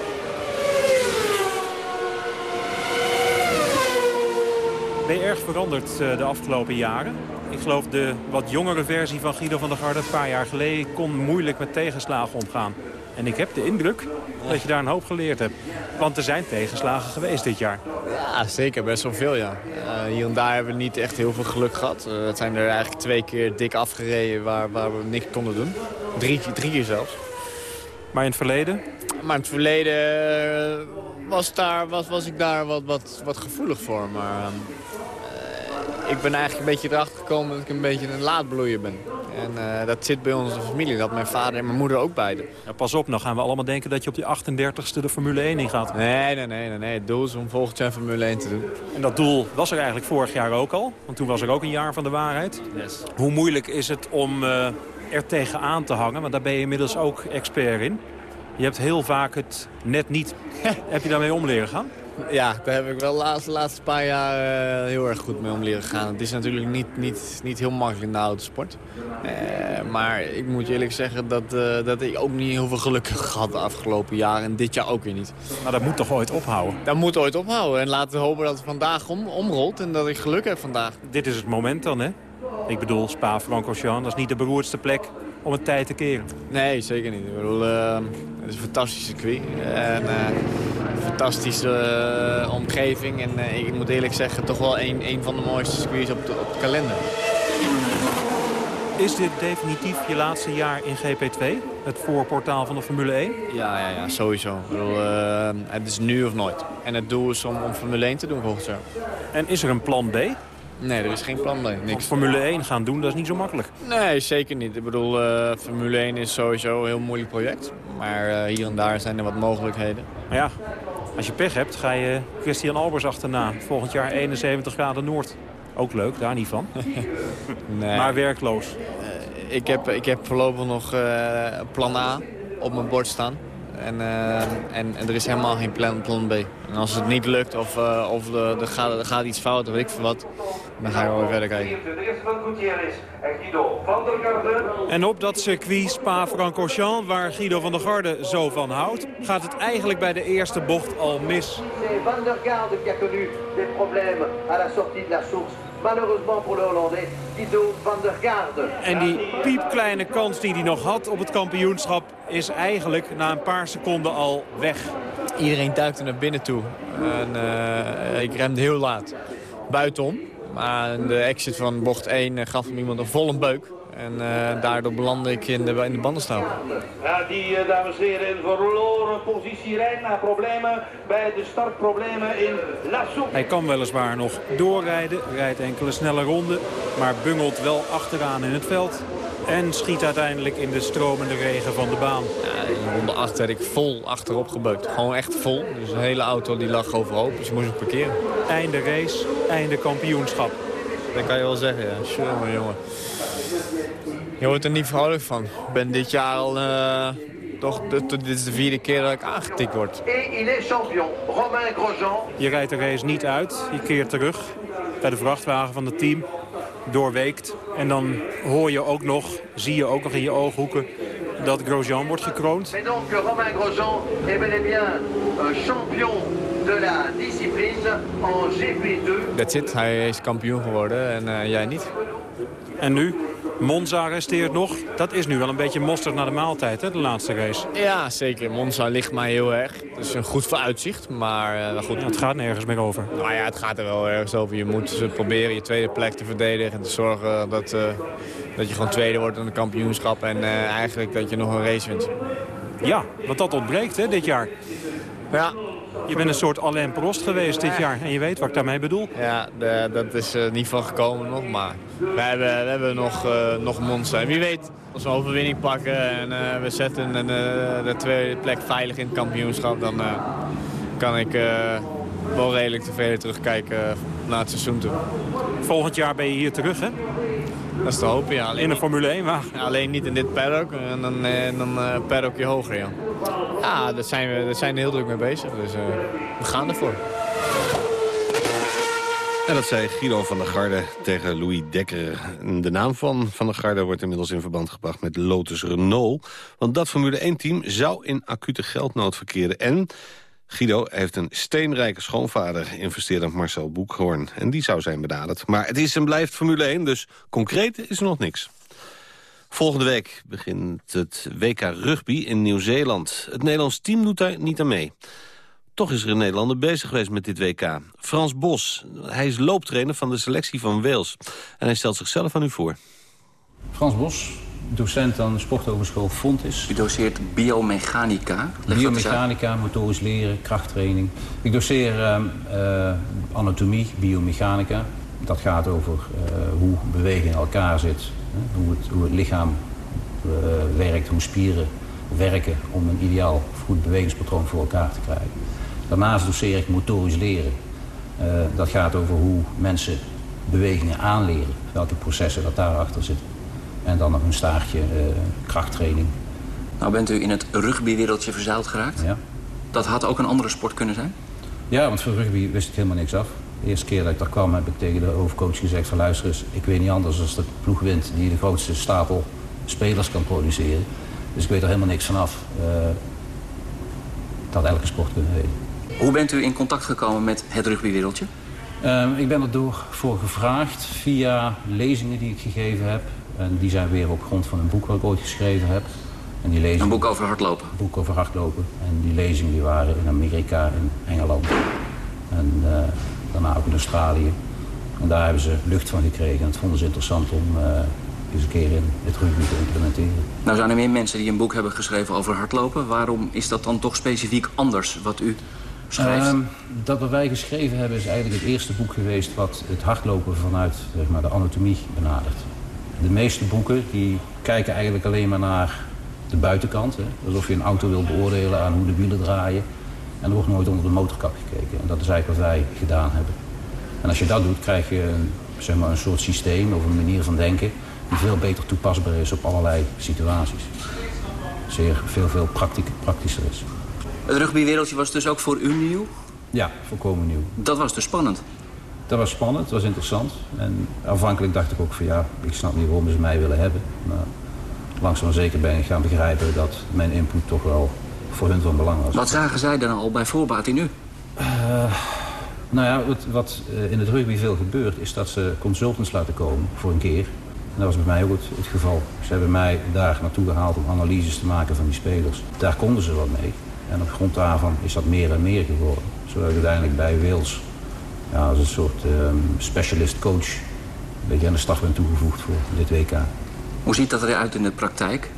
Ben je erg veranderd eh, de afgelopen jaren? Ik geloof de wat jongere versie van Guido van der Garde een paar jaar geleden kon moeilijk met tegenslagen omgaan. En ik heb de indruk dat je daar een hoop geleerd hebt. Want er zijn tegenslagen geweest dit jaar. Ja, zeker. Best wel veel, ja. Eh, hier en daar hebben we niet echt heel veel geluk gehad. Eh, het zijn er eigenlijk twee keer dik afgereden waar, waar we niks konden doen. Drie, drie keer zelfs. Maar in het verleden? Maar in het verleden was, daar, was, was ik daar wat, wat, wat gevoelig voor. Maar ehm, eh, ik ben eigenlijk een beetje erachter gekomen dat ik een beetje een laadbloeier ben. En eh, dat zit bij onze familie. Dat mijn vader en mijn moeder ook beide. Ja, pas op, nou gaan we allemaal denken dat je op je 38ste de Formule 1 in gaat. Nee, nee, nee, nee, nee. Het doel is om volgend jaar Formule 1 te doen. En dat doel was er eigenlijk vorig jaar ook al. Want toen was er ook een jaar van de waarheid. Hoe moeilijk is het om eh, er tegenaan te hangen? Want daar ben je inmiddels ook expert in. Je hebt heel vaak het net niet. heb je daarmee om leren gaan? Ja, daar heb ik wel de laatste, laatste paar jaar eh, heel erg goed mee om leren gaan. Het is natuurlijk niet, niet, niet heel makkelijk in de autosport. Eh, maar ik moet je eerlijk zeggen dat, eh, dat ik ook niet heel veel geluk heb gehad de afgelopen jaren. En dit jaar ook weer niet. Maar dat moet toch ooit ophouden? Dat moet ooit ophouden. En laten we hopen dat het vandaag om, omrolt en dat ik geluk heb vandaag. Dit is het moment dan, hè? Ik bedoel, Spa-Francorchamps, dat is niet de beroerdste plek om het tijd te keren. Nee, zeker niet. Ik bedoel, eh, het is een fantastisch circuit. En eh, een fantastische eh, omgeving. En eh, ik moet eerlijk zeggen, toch wel een, een van de mooiste circuits op de, op de kalender. Is dit definitief je laatste jaar in GP2? Het voorportaal van de Formule 1? Ja, ja, ja sowieso. Ik bedoel, eh, het is nu of nooit. En het doel is om, om Formule 1 te doen volgend jaar. En is er een plan B? Nee, er is geen plan. Want Niks. Formule 1 gaan doen, dat is niet zo makkelijk. Nee, zeker niet. Ik bedoel, eh, Formule 1 is sowieso een heel moeilijk project. Maar eh, hier en daar zijn er wat mogelijkheden. Maar ja, als je pech hebt, ga je Christian Albers achterna. Volgend jaar 71 graden Noord. Ook leuk, daar niet van. Nee. Maar werkloos. ik, heb, ik heb voorlopig nog eh, plan A op mijn bord staan. En, eh, en, en er is helemaal geen plan, plan B. En als het niet lukt of, eh, of er, er, gaat, er gaat iets fout of weet ik veel wat, dan ga je wel weer verder kijken. En op dat circuit Spa-Francorchamps, waar Guido van der Garde zo van houdt... gaat het eigenlijk bij de eerste bocht al mis. Van der Garde qui a connu des problèmes à la sortie de la source. Malheureusement pour le Hollandais, Guido van der Garde. En die piepkleine kans die hij nog had op het kampioenschap... is eigenlijk na een paar seconden al weg. Iedereen duikte naar binnen toe. En eh, ik remde heel laat. Buitenom. Maar de exit van bocht 1 gaf hem iemand een volle beuk. En eh, daardoor belandde ik in de, in de bandenstapel. Ja, die, eh, dames en heren, in verloren positie rijdt naar problemen bij de startproblemen in La. Hij kan weliswaar nog doorrijden, rijdt enkele snelle ronden... maar bungelt wel achteraan in het veld... en schiet uiteindelijk in de stromende regen van de baan. Ja, in ronde 8 werd ik vol achterop gebeukt. Gewoon echt vol. Dus de hele auto die lag overhoop. Dus je moest hem parkeren. Einde race, einde kampioenschap. Dat kan je wel zeggen, ja. Jongen, jongen. Je wordt er niet vrolijk van. Ik ben dit jaar al... eh, toch, dit, is de vierde keer dat ik aangetikt word. Et il est champion. Romain Grosjean. Je rijdt de race niet uit, je keert terug bij de vrachtwagen van het team, doorweekt. En dan hoor je ook nog, zie je ook nog in je ooghoeken dat Grosjean wordt gekroond. Mais donc Romain Grosjean est bel et bien champion de la discipline en GP2. That's it. Hij is kampioen geworden en eh, jij niet. En nu? Monza resteert nog. Dat is nu wel een beetje mosterd naar de maaltijd, hè, de laatste race. Ja, zeker. Monza ligt mij heel erg. Het is een goed vooruitzicht, maar eh, goed. Ja, het gaat nergens meer over. Nou ja, het gaat er wel ergens over. Je moet dus proberen je tweede plek te verdedigen. En te zorgen dat, eh, dat je gewoon tweede wordt in het kampioenschap. En eh, eigenlijk dat je nog een race wint. Ja, want dat ontbreekt hè, dit jaar. Ja. Je bent een soort Alain Prost geweest dit jaar. En je weet wat ik daarmee bedoel. Ja, de- dat is er niet van gekomen nog. Maar we hebben, we hebben nog, eh, nog Monza. En wie weet, als we een overwinning pakken en eh, we zetten een, eh, de tweede plek veilig in het kampioenschap... dan eh, kan ik eh, wel redelijk tevreden terugkijken naar het seizoen toe. Volgend jaar ben je hier terug, hè? Dat is te hopen, ja. Alleen In een Formule 1 wagen. Ja, alleen niet in dit paddock en dan, eh, dan eh paddockje hoger, ja. Ja, daar zijn we daar zijn heel druk mee bezig, dus eh, we gaan ervoor. En dat zei Guido van der Garde tegen Louis Dekker. De naam van Van der Garde wordt inmiddels in verband gebracht met Lotus Renault. Want dat Formule 1-team zou in acute geldnood verkeren. En Guido heeft een steenrijke schoonvader, investeerder Marcel Boekhoorn. En die zou zijn benaderd. Maar het is en blijft Formule 1, dus concreet is er nog niks. Volgende week begint het WK Rugby in Nieuw-Zeeland. Het Nederlands team doet daar niet aan mee. Toch is er een Nederlander bezig geweest met dit WK. Frans Bos. Hij is looptrainer van de selectie van Wales. En hij stelt zichzelf aan u voor. Frans Bos, docent aan de Sporthogeschool Fontis. U doseert biomechanica. Biomechanica, motorisch leren, krachttraining. Ik doseer ehm, eh, anatomie, biomechanica. Dat gaat over eh, hoe beweging in elkaar zit. Hè, hoe, het, hoe het lichaam eh, werkt, hoe spieren werken... om een ideaal goed bewegingspatroon voor elkaar te krijgen. Daarnaast doseer ik motorisch leren. Eh, dat gaat over hoe mensen bewegingen aanleren. Welke processen dat daarachter zitten. En dan nog een staartje eh, krachttraining. Nou bent u in het rugbywereldje verzeild geraakt. Ja. Dat had ook een andere sport kunnen zijn. Ja, want voor rugby wist ik helemaal niks af. De eerste keer dat ik daar kwam heb ik tegen de hoofdcoach gezegd van luister eens, ik weet niet anders als de ploeg wint die de grootste stapel spelers kan produceren. Dus ik weet er helemaal niks vanaf. Uh, dat elke sport kunnen weten. Hoe bent u in contact gekomen met het rugbywereldje? Um, ik ben er door voor gevraagd via lezingen die ik gegeven heb. En die zijn weer op grond van een boek wat ik ooit geschreven heb. En die lezingen, Een boek over hardlopen? Een boek over hardlopen. En die lezingen die waren in Amerika en Engeland. En uh, daarna ook in Australië. En daar hebben ze lucht van gekregen. En dat vonden ze interessant om uh, eens een keer in het rugby te implementeren. Nou zijn er meer mensen die een boek hebben geschreven over hardlopen. Waarom is dat dan toch specifiek anders wat u schrijft? Um, dat wat wij geschreven hebben is eigenlijk het eerste boek geweest... wat het hardlopen vanuit zeg maar, de anatomie benadert. De meeste boeken die kijken eigenlijk alleen maar naar de buitenkant. Hè? Alsof je een auto wil beoordelen aan hoe de wielen draaien. En er wordt nooit onder de motorkap gekeken. En dat is eigenlijk wat wij gedaan hebben. En als je dat doet, krijg je een, zeg maar, een soort systeem of een manier van denken... die veel beter toepasbaar is op allerlei situaties. zeer veel, veel praktiek, praktischer is. Het rugbywereldje was dus ook voor u nieuw? Ja, volkomen nieuw. Dat was dus spannend. Dat was spannend, dat was interessant. En aanvankelijk dacht ik ook van ja, ik snap niet waarom ze mij willen hebben. Maar langzaam zeker ben ik gaan begrijpen dat mijn input toch wel voor hun van belang was. Wat zagen zij dan al bij voorbaat in u? Eh, nou ja, wat, wat eh, in het rugby veel gebeurt is dat ze consultants laten komen voor een keer. En dat was bij mij ook het, het geval. Ze hebben mij daar naartoe gehaald om analyses te maken van die spelers. Daar konden ze wat mee. En op grond daarvan is dat meer en meer geworden. Zodat ik uiteindelijk bij Wales ja, als een soort ehm, specialist coach een beetje aan de start ben toegevoegd voor dit WK. Hoe ziet dat eruit in de praktijk?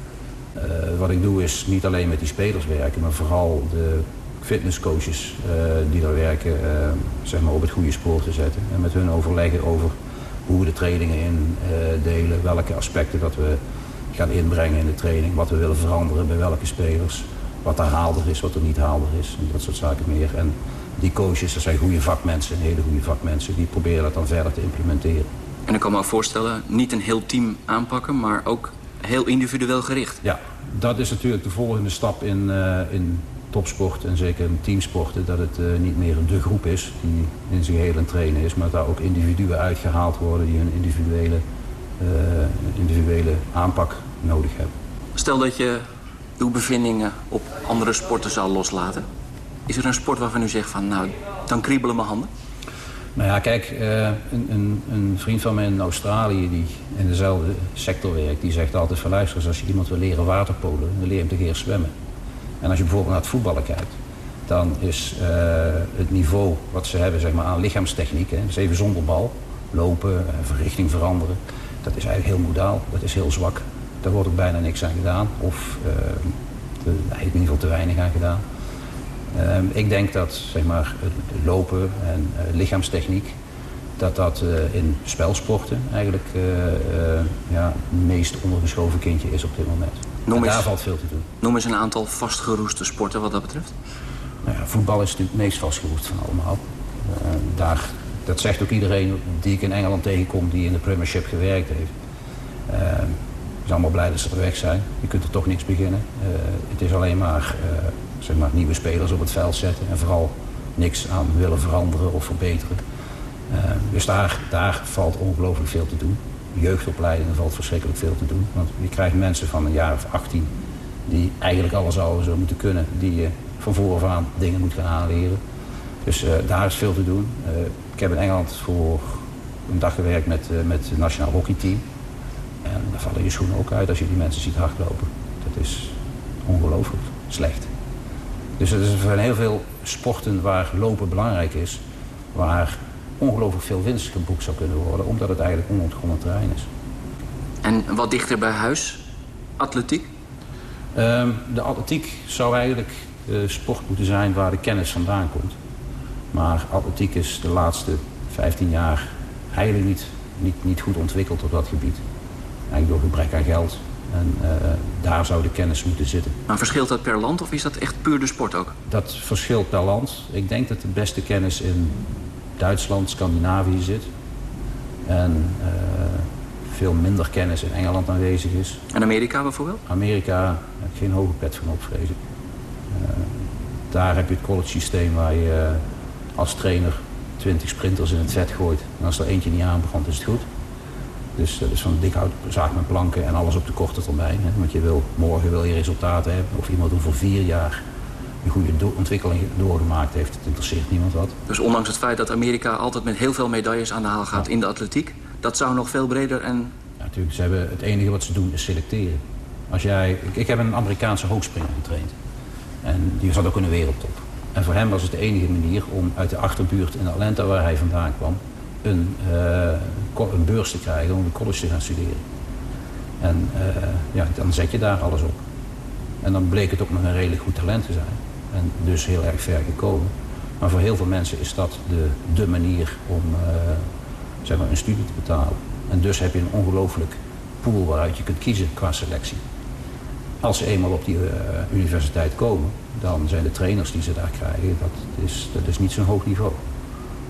Eh, wat ik doe is niet alleen met die spelers werken, maar vooral de fitnesscoaches eh, die daar werken eh, zeg maar op het goede spoor te zetten. En met hun overleggen over hoe we de trainingen indelen, welke aspecten dat we gaan inbrengen in de training, wat we willen veranderen bij welke spelers, wat er haalbaar is, wat er niet haalbaar is en dat soort zaken meer. En die coaches, dat zijn goede vakmensen, hele goede vakmensen, die proberen dat dan verder te implementeren. En ik kan me voorstellen, niet een heel team aanpakken, maar ook heel individueel gericht. Ja, dat is natuurlijk de volgende stap in, eh, in topsport en zeker in teamsporten. Dat het eh, niet meer de groep is die in zijn geheel aan het trainen is. Maar dat daar ook individuen uitgehaald worden die een individuele, eh, individuele aanpak nodig hebben. Stel dat je uw bevindingen op andere sporten zou loslaten. Is er een sport waarvan u zegt van, nou, dan kriebelen mijn handen? Nou ja, kijk, eh, een, een, een vriend van mij in Australië die in dezelfde sector werkt, die zegt altijd van luister als je iemand wil leren waterpolen, dan leer je hem te leren zwemmen. En als je bijvoorbeeld naar het voetballen kijkt, dan is eh, het niveau wat ze hebben zeg maar, aan lichaamstechniek, hè, dus even zonder bal, lopen, eh, verrichting veranderen, dat is eigenlijk heel modaal, dat is heel zwak. Daar wordt ook bijna niks aan gedaan, of te, eigenlijk in ieder geval te weinig aan gedaan. Ehm, ik denk dat zeg maar, het lopen en eh, lichaamstechniek, dat dat eh, in spelsporten eigenlijk eh, ja, het meest ondergeschoven kindje is op dit moment. Noem eens- daar valt veel te doen. Noem eens een aantal vastgeroeste sporten wat dat betreft. Nou ja, voetbal is natuurlijk het meest vastgeroest van allemaal. Eh, daar, dat zegt ook iedereen die ik in Engeland tegenkom die in de Premiership gewerkt heeft. Uh, is allemaal blij dat ze er weg zijn. Je kunt er toch niks beginnen. Het is alleen maar, zeg maar nieuwe spelers op het veld zetten en vooral niks aan willen veranderen of verbeteren. Eh, dus daar, daar valt ongelooflijk veel te doen. Jeugdopleidingen valt verschrikkelijk veel te doen. Want je krijgt mensen van een jaar of 18 die eigenlijk alles zouden zo moeten kunnen. Die je van vooraf aan dingen moet gaan aanleren. Dus eh, daar is veel te doen. Eh, ik heb in Engeland voor een dag gewerkt met, met het nationaal hockeyteam. En daar vallen je schoenen ook uit als je die mensen ziet hardlopen. Dat is ongelooflijk slecht. Dus er zijn heel veel sporten waar lopen belangrijk is. Waar ongelooflijk veel winst geboekt zou kunnen worden. Omdat het eigenlijk onontgonnen terrein is. En wat dichter bij huis, atletiek? Ehm, de atletiek zou eigenlijk de sport moeten zijn waar de kennis vandaan komt. Maar atletiek is de laatste 15 jaar eigenlijk niet, niet, niet goed ontwikkeld op dat gebied. Eigenlijk door gebrek aan geld. En eh, daar zou de kennis moeten zitten. Maar verschilt dat per land of is dat echt puur de sport ook? Dat verschilt per land. Ik denk dat de beste kennis in Duitsland, Scandinavië zit. En eh, veel minder kennis in Engeland aanwezig is. En Amerika bijvoorbeeld? Amerika heb ik geen hoge pet van op, vrees ik. Eh, daar heb je het college systeem waar je als trainer 20 sprinters in het vet gooit. En als er eentje niet aanbrandt, is het goed. Dus dat is van dik zaak met planken en alles op de korte termijn. Hè. Want je wil, morgen wil je resultaten hebben. Of iemand hoeveel vier jaar een goede do- ontwikkeling doorgemaakt heeft. Het interesseert niemand wat. Dus ondanks het feit dat Amerika altijd met heel veel medailles aan de haal gaat in de atletiek... dat zou nog veel breder en... Ja, natuurlijk, ze hebben, het enige wat ze doen is selecteren. Als jij, ik, ik heb een Amerikaanse hoogspringer getraind. En die zat ook in de wereldtop. En voor hem was het de enige manier om uit de achterbuurt in Atlanta, waar hij vandaan kwam, een, eh, een beurs te krijgen om een college te gaan studeren. En eh, ja, dan zet je daar alles op. En dan bleek het ook nog een redelijk goed talent te zijn. En dus heel erg ver gekomen. Maar voor heel veel mensen is dat de, de manier om eh, zeg maar een studie te betalen. En dus heb je een ongelooflijk pool waaruit je kunt kiezen qua selectie. Als ze eenmaal op die universiteit komen, dan zijn de trainers die ze daar krijgen, dat is, dat is niet zo'n hoog niveau.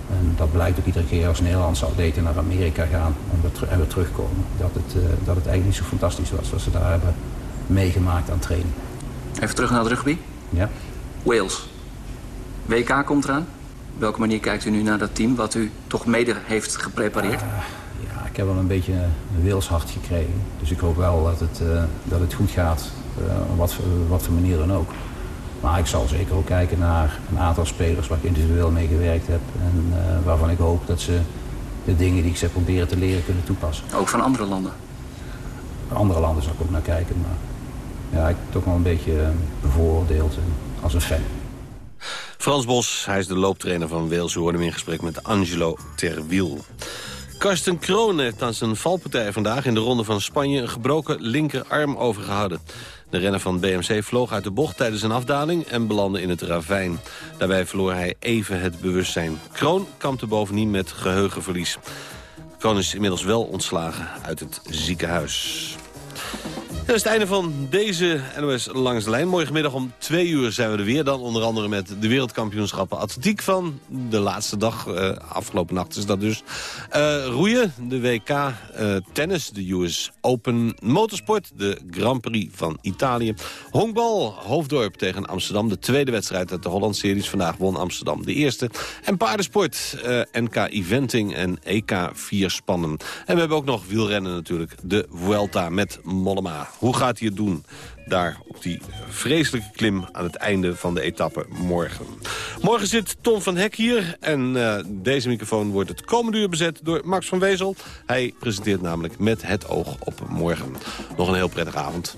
En dat blijkt ook iedere keer als Nederlandse atleten naar Amerika gaan en weer, ter- en weer terugkomen. Dat het, eh, dat het eigenlijk niet zo fantastisch was wat ze daar hebben meegemaakt aan training. Even terug naar het rugby. Ja. Wales. WK komt eraan. Op welke manier kijkt u nu naar dat team wat u toch mede heeft geprepareerd? Ja, ik heb wel een beetje een wilshart gekregen. Dus ik hoop wel dat het, eh, dat het goed gaat, eh, op wat, voor- wat voor manier dan ook. Maar ik zal zeker ook kijken naar een aantal spelers waar ik individueel mee gewerkt heb. En eh, waarvan ik hoop dat ze de dingen die ik ze proberen te leren kunnen toepassen. Ook van andere landen? Andere landen zal ik ook naar kijken. Maar ja, ik ben toch wel een beetje eh, bevooroordeeld als een fan. Frans Bos, hij is de looptrainer van Wales. We hoorden hem in gesprek met Angelo Terwiel. Karsten Kroon heeft aan zijn valpartij vandaag in de ronde van Spanje... een gebroken linkerarm overgehouden. De renner van BMC vloog uit de bocht tijdens een afdaling en belandde in het ravijn. Daarbij verloor hij even het bewustzijn. Kroon kampte bovendien met geheugenverlies. Kroon is inmiddels wel ontslagen uit het ziekenhuis. Dat is het einde van deze NOS Langs de Lijn. Morgenmiddag om twee uur zijn we er weer. Dan onder andere met de wereldkampioenschappen atletiek van de laatste dag. eh, afgelopen nacht is dat dus. Eh, roeien, de WK eh, tennis, de US Open motorsport. De Grand Prix van Italië. Honkbal, Hoofddorp tegen Amsterdam. De tweede wedstrijd uit de Holland-series. Vandaag won Amsterdam de eerste. En paardensport, NK Eventing en EK Vierspannen. En we hebben ook nog wielrennen natuurlijk. De Vuelta met Mollema. Hoe gaat hij het doen? Daar op die vreselijke klim aan het einde van de etappe morgen. Morgen zit Tom van Hek hier. En eh, deze microfoon wordt het komende uur bezet door Max van Wezel. Hij presenteert namelijk met het oog op morgen. Nog een heel prettige avond.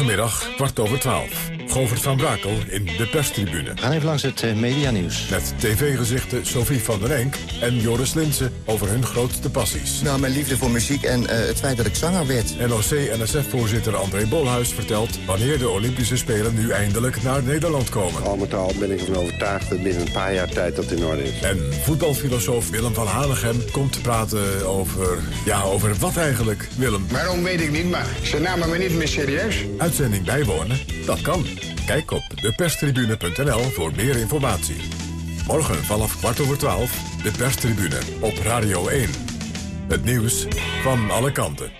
Morgenmiddag, kwart over twaalf. Govert van Brakel in de perstribune. Gaan even langs het uh, medianieuws. Met tv-gezichten Sophie van der Enk en Joris Linsen over hun grootste passies. Nou, mijn liefde voor muziek en uh, het feit dat ik zanger werd. NOC-NSF-voorzitter André Bolhuis vertelt wanneer de Olympische Spelen nu eindelijk naar Nederland komen. Al met al ben ik ervan overtuigd dat binnen een paar jaar tijd dat in orde is. En voetbalfilosoof Willem van Hanegem komt praten over... Ja, over wat eigenlijk, Willem? Waarom weet ik niet, maar ze namen me niet meer serieus. Uitzending bijwonen? Dat kan. Kijk op deperstribune.nl voor meer informatie. Morgen vanaf kwart over twaalf, de perstribune op Radio 1. Het nieuws van alle kanten.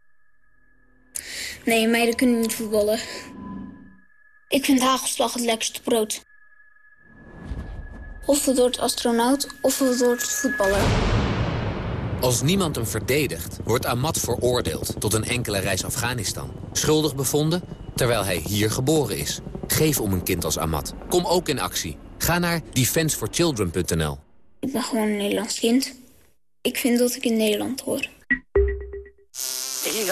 Nee, meiden kunnen niet voetballen. Ik vind hagelslag het lekkerste brood. Of het wordt astronaut, of het wordt voetballer. Als niemand hem verdedigt, wordt Ahmad veroordeeld tot een enkele reis Afghanistan. Schuldig bevonden, terwijl hij hier geboren is. Geef om een kind als Ahmad. Kom ook in actie. Ga naar defenseforchildren.nl. Ik ben gewoon een Nederlands kind. Ik vind dat ik in Nederland hoor. Die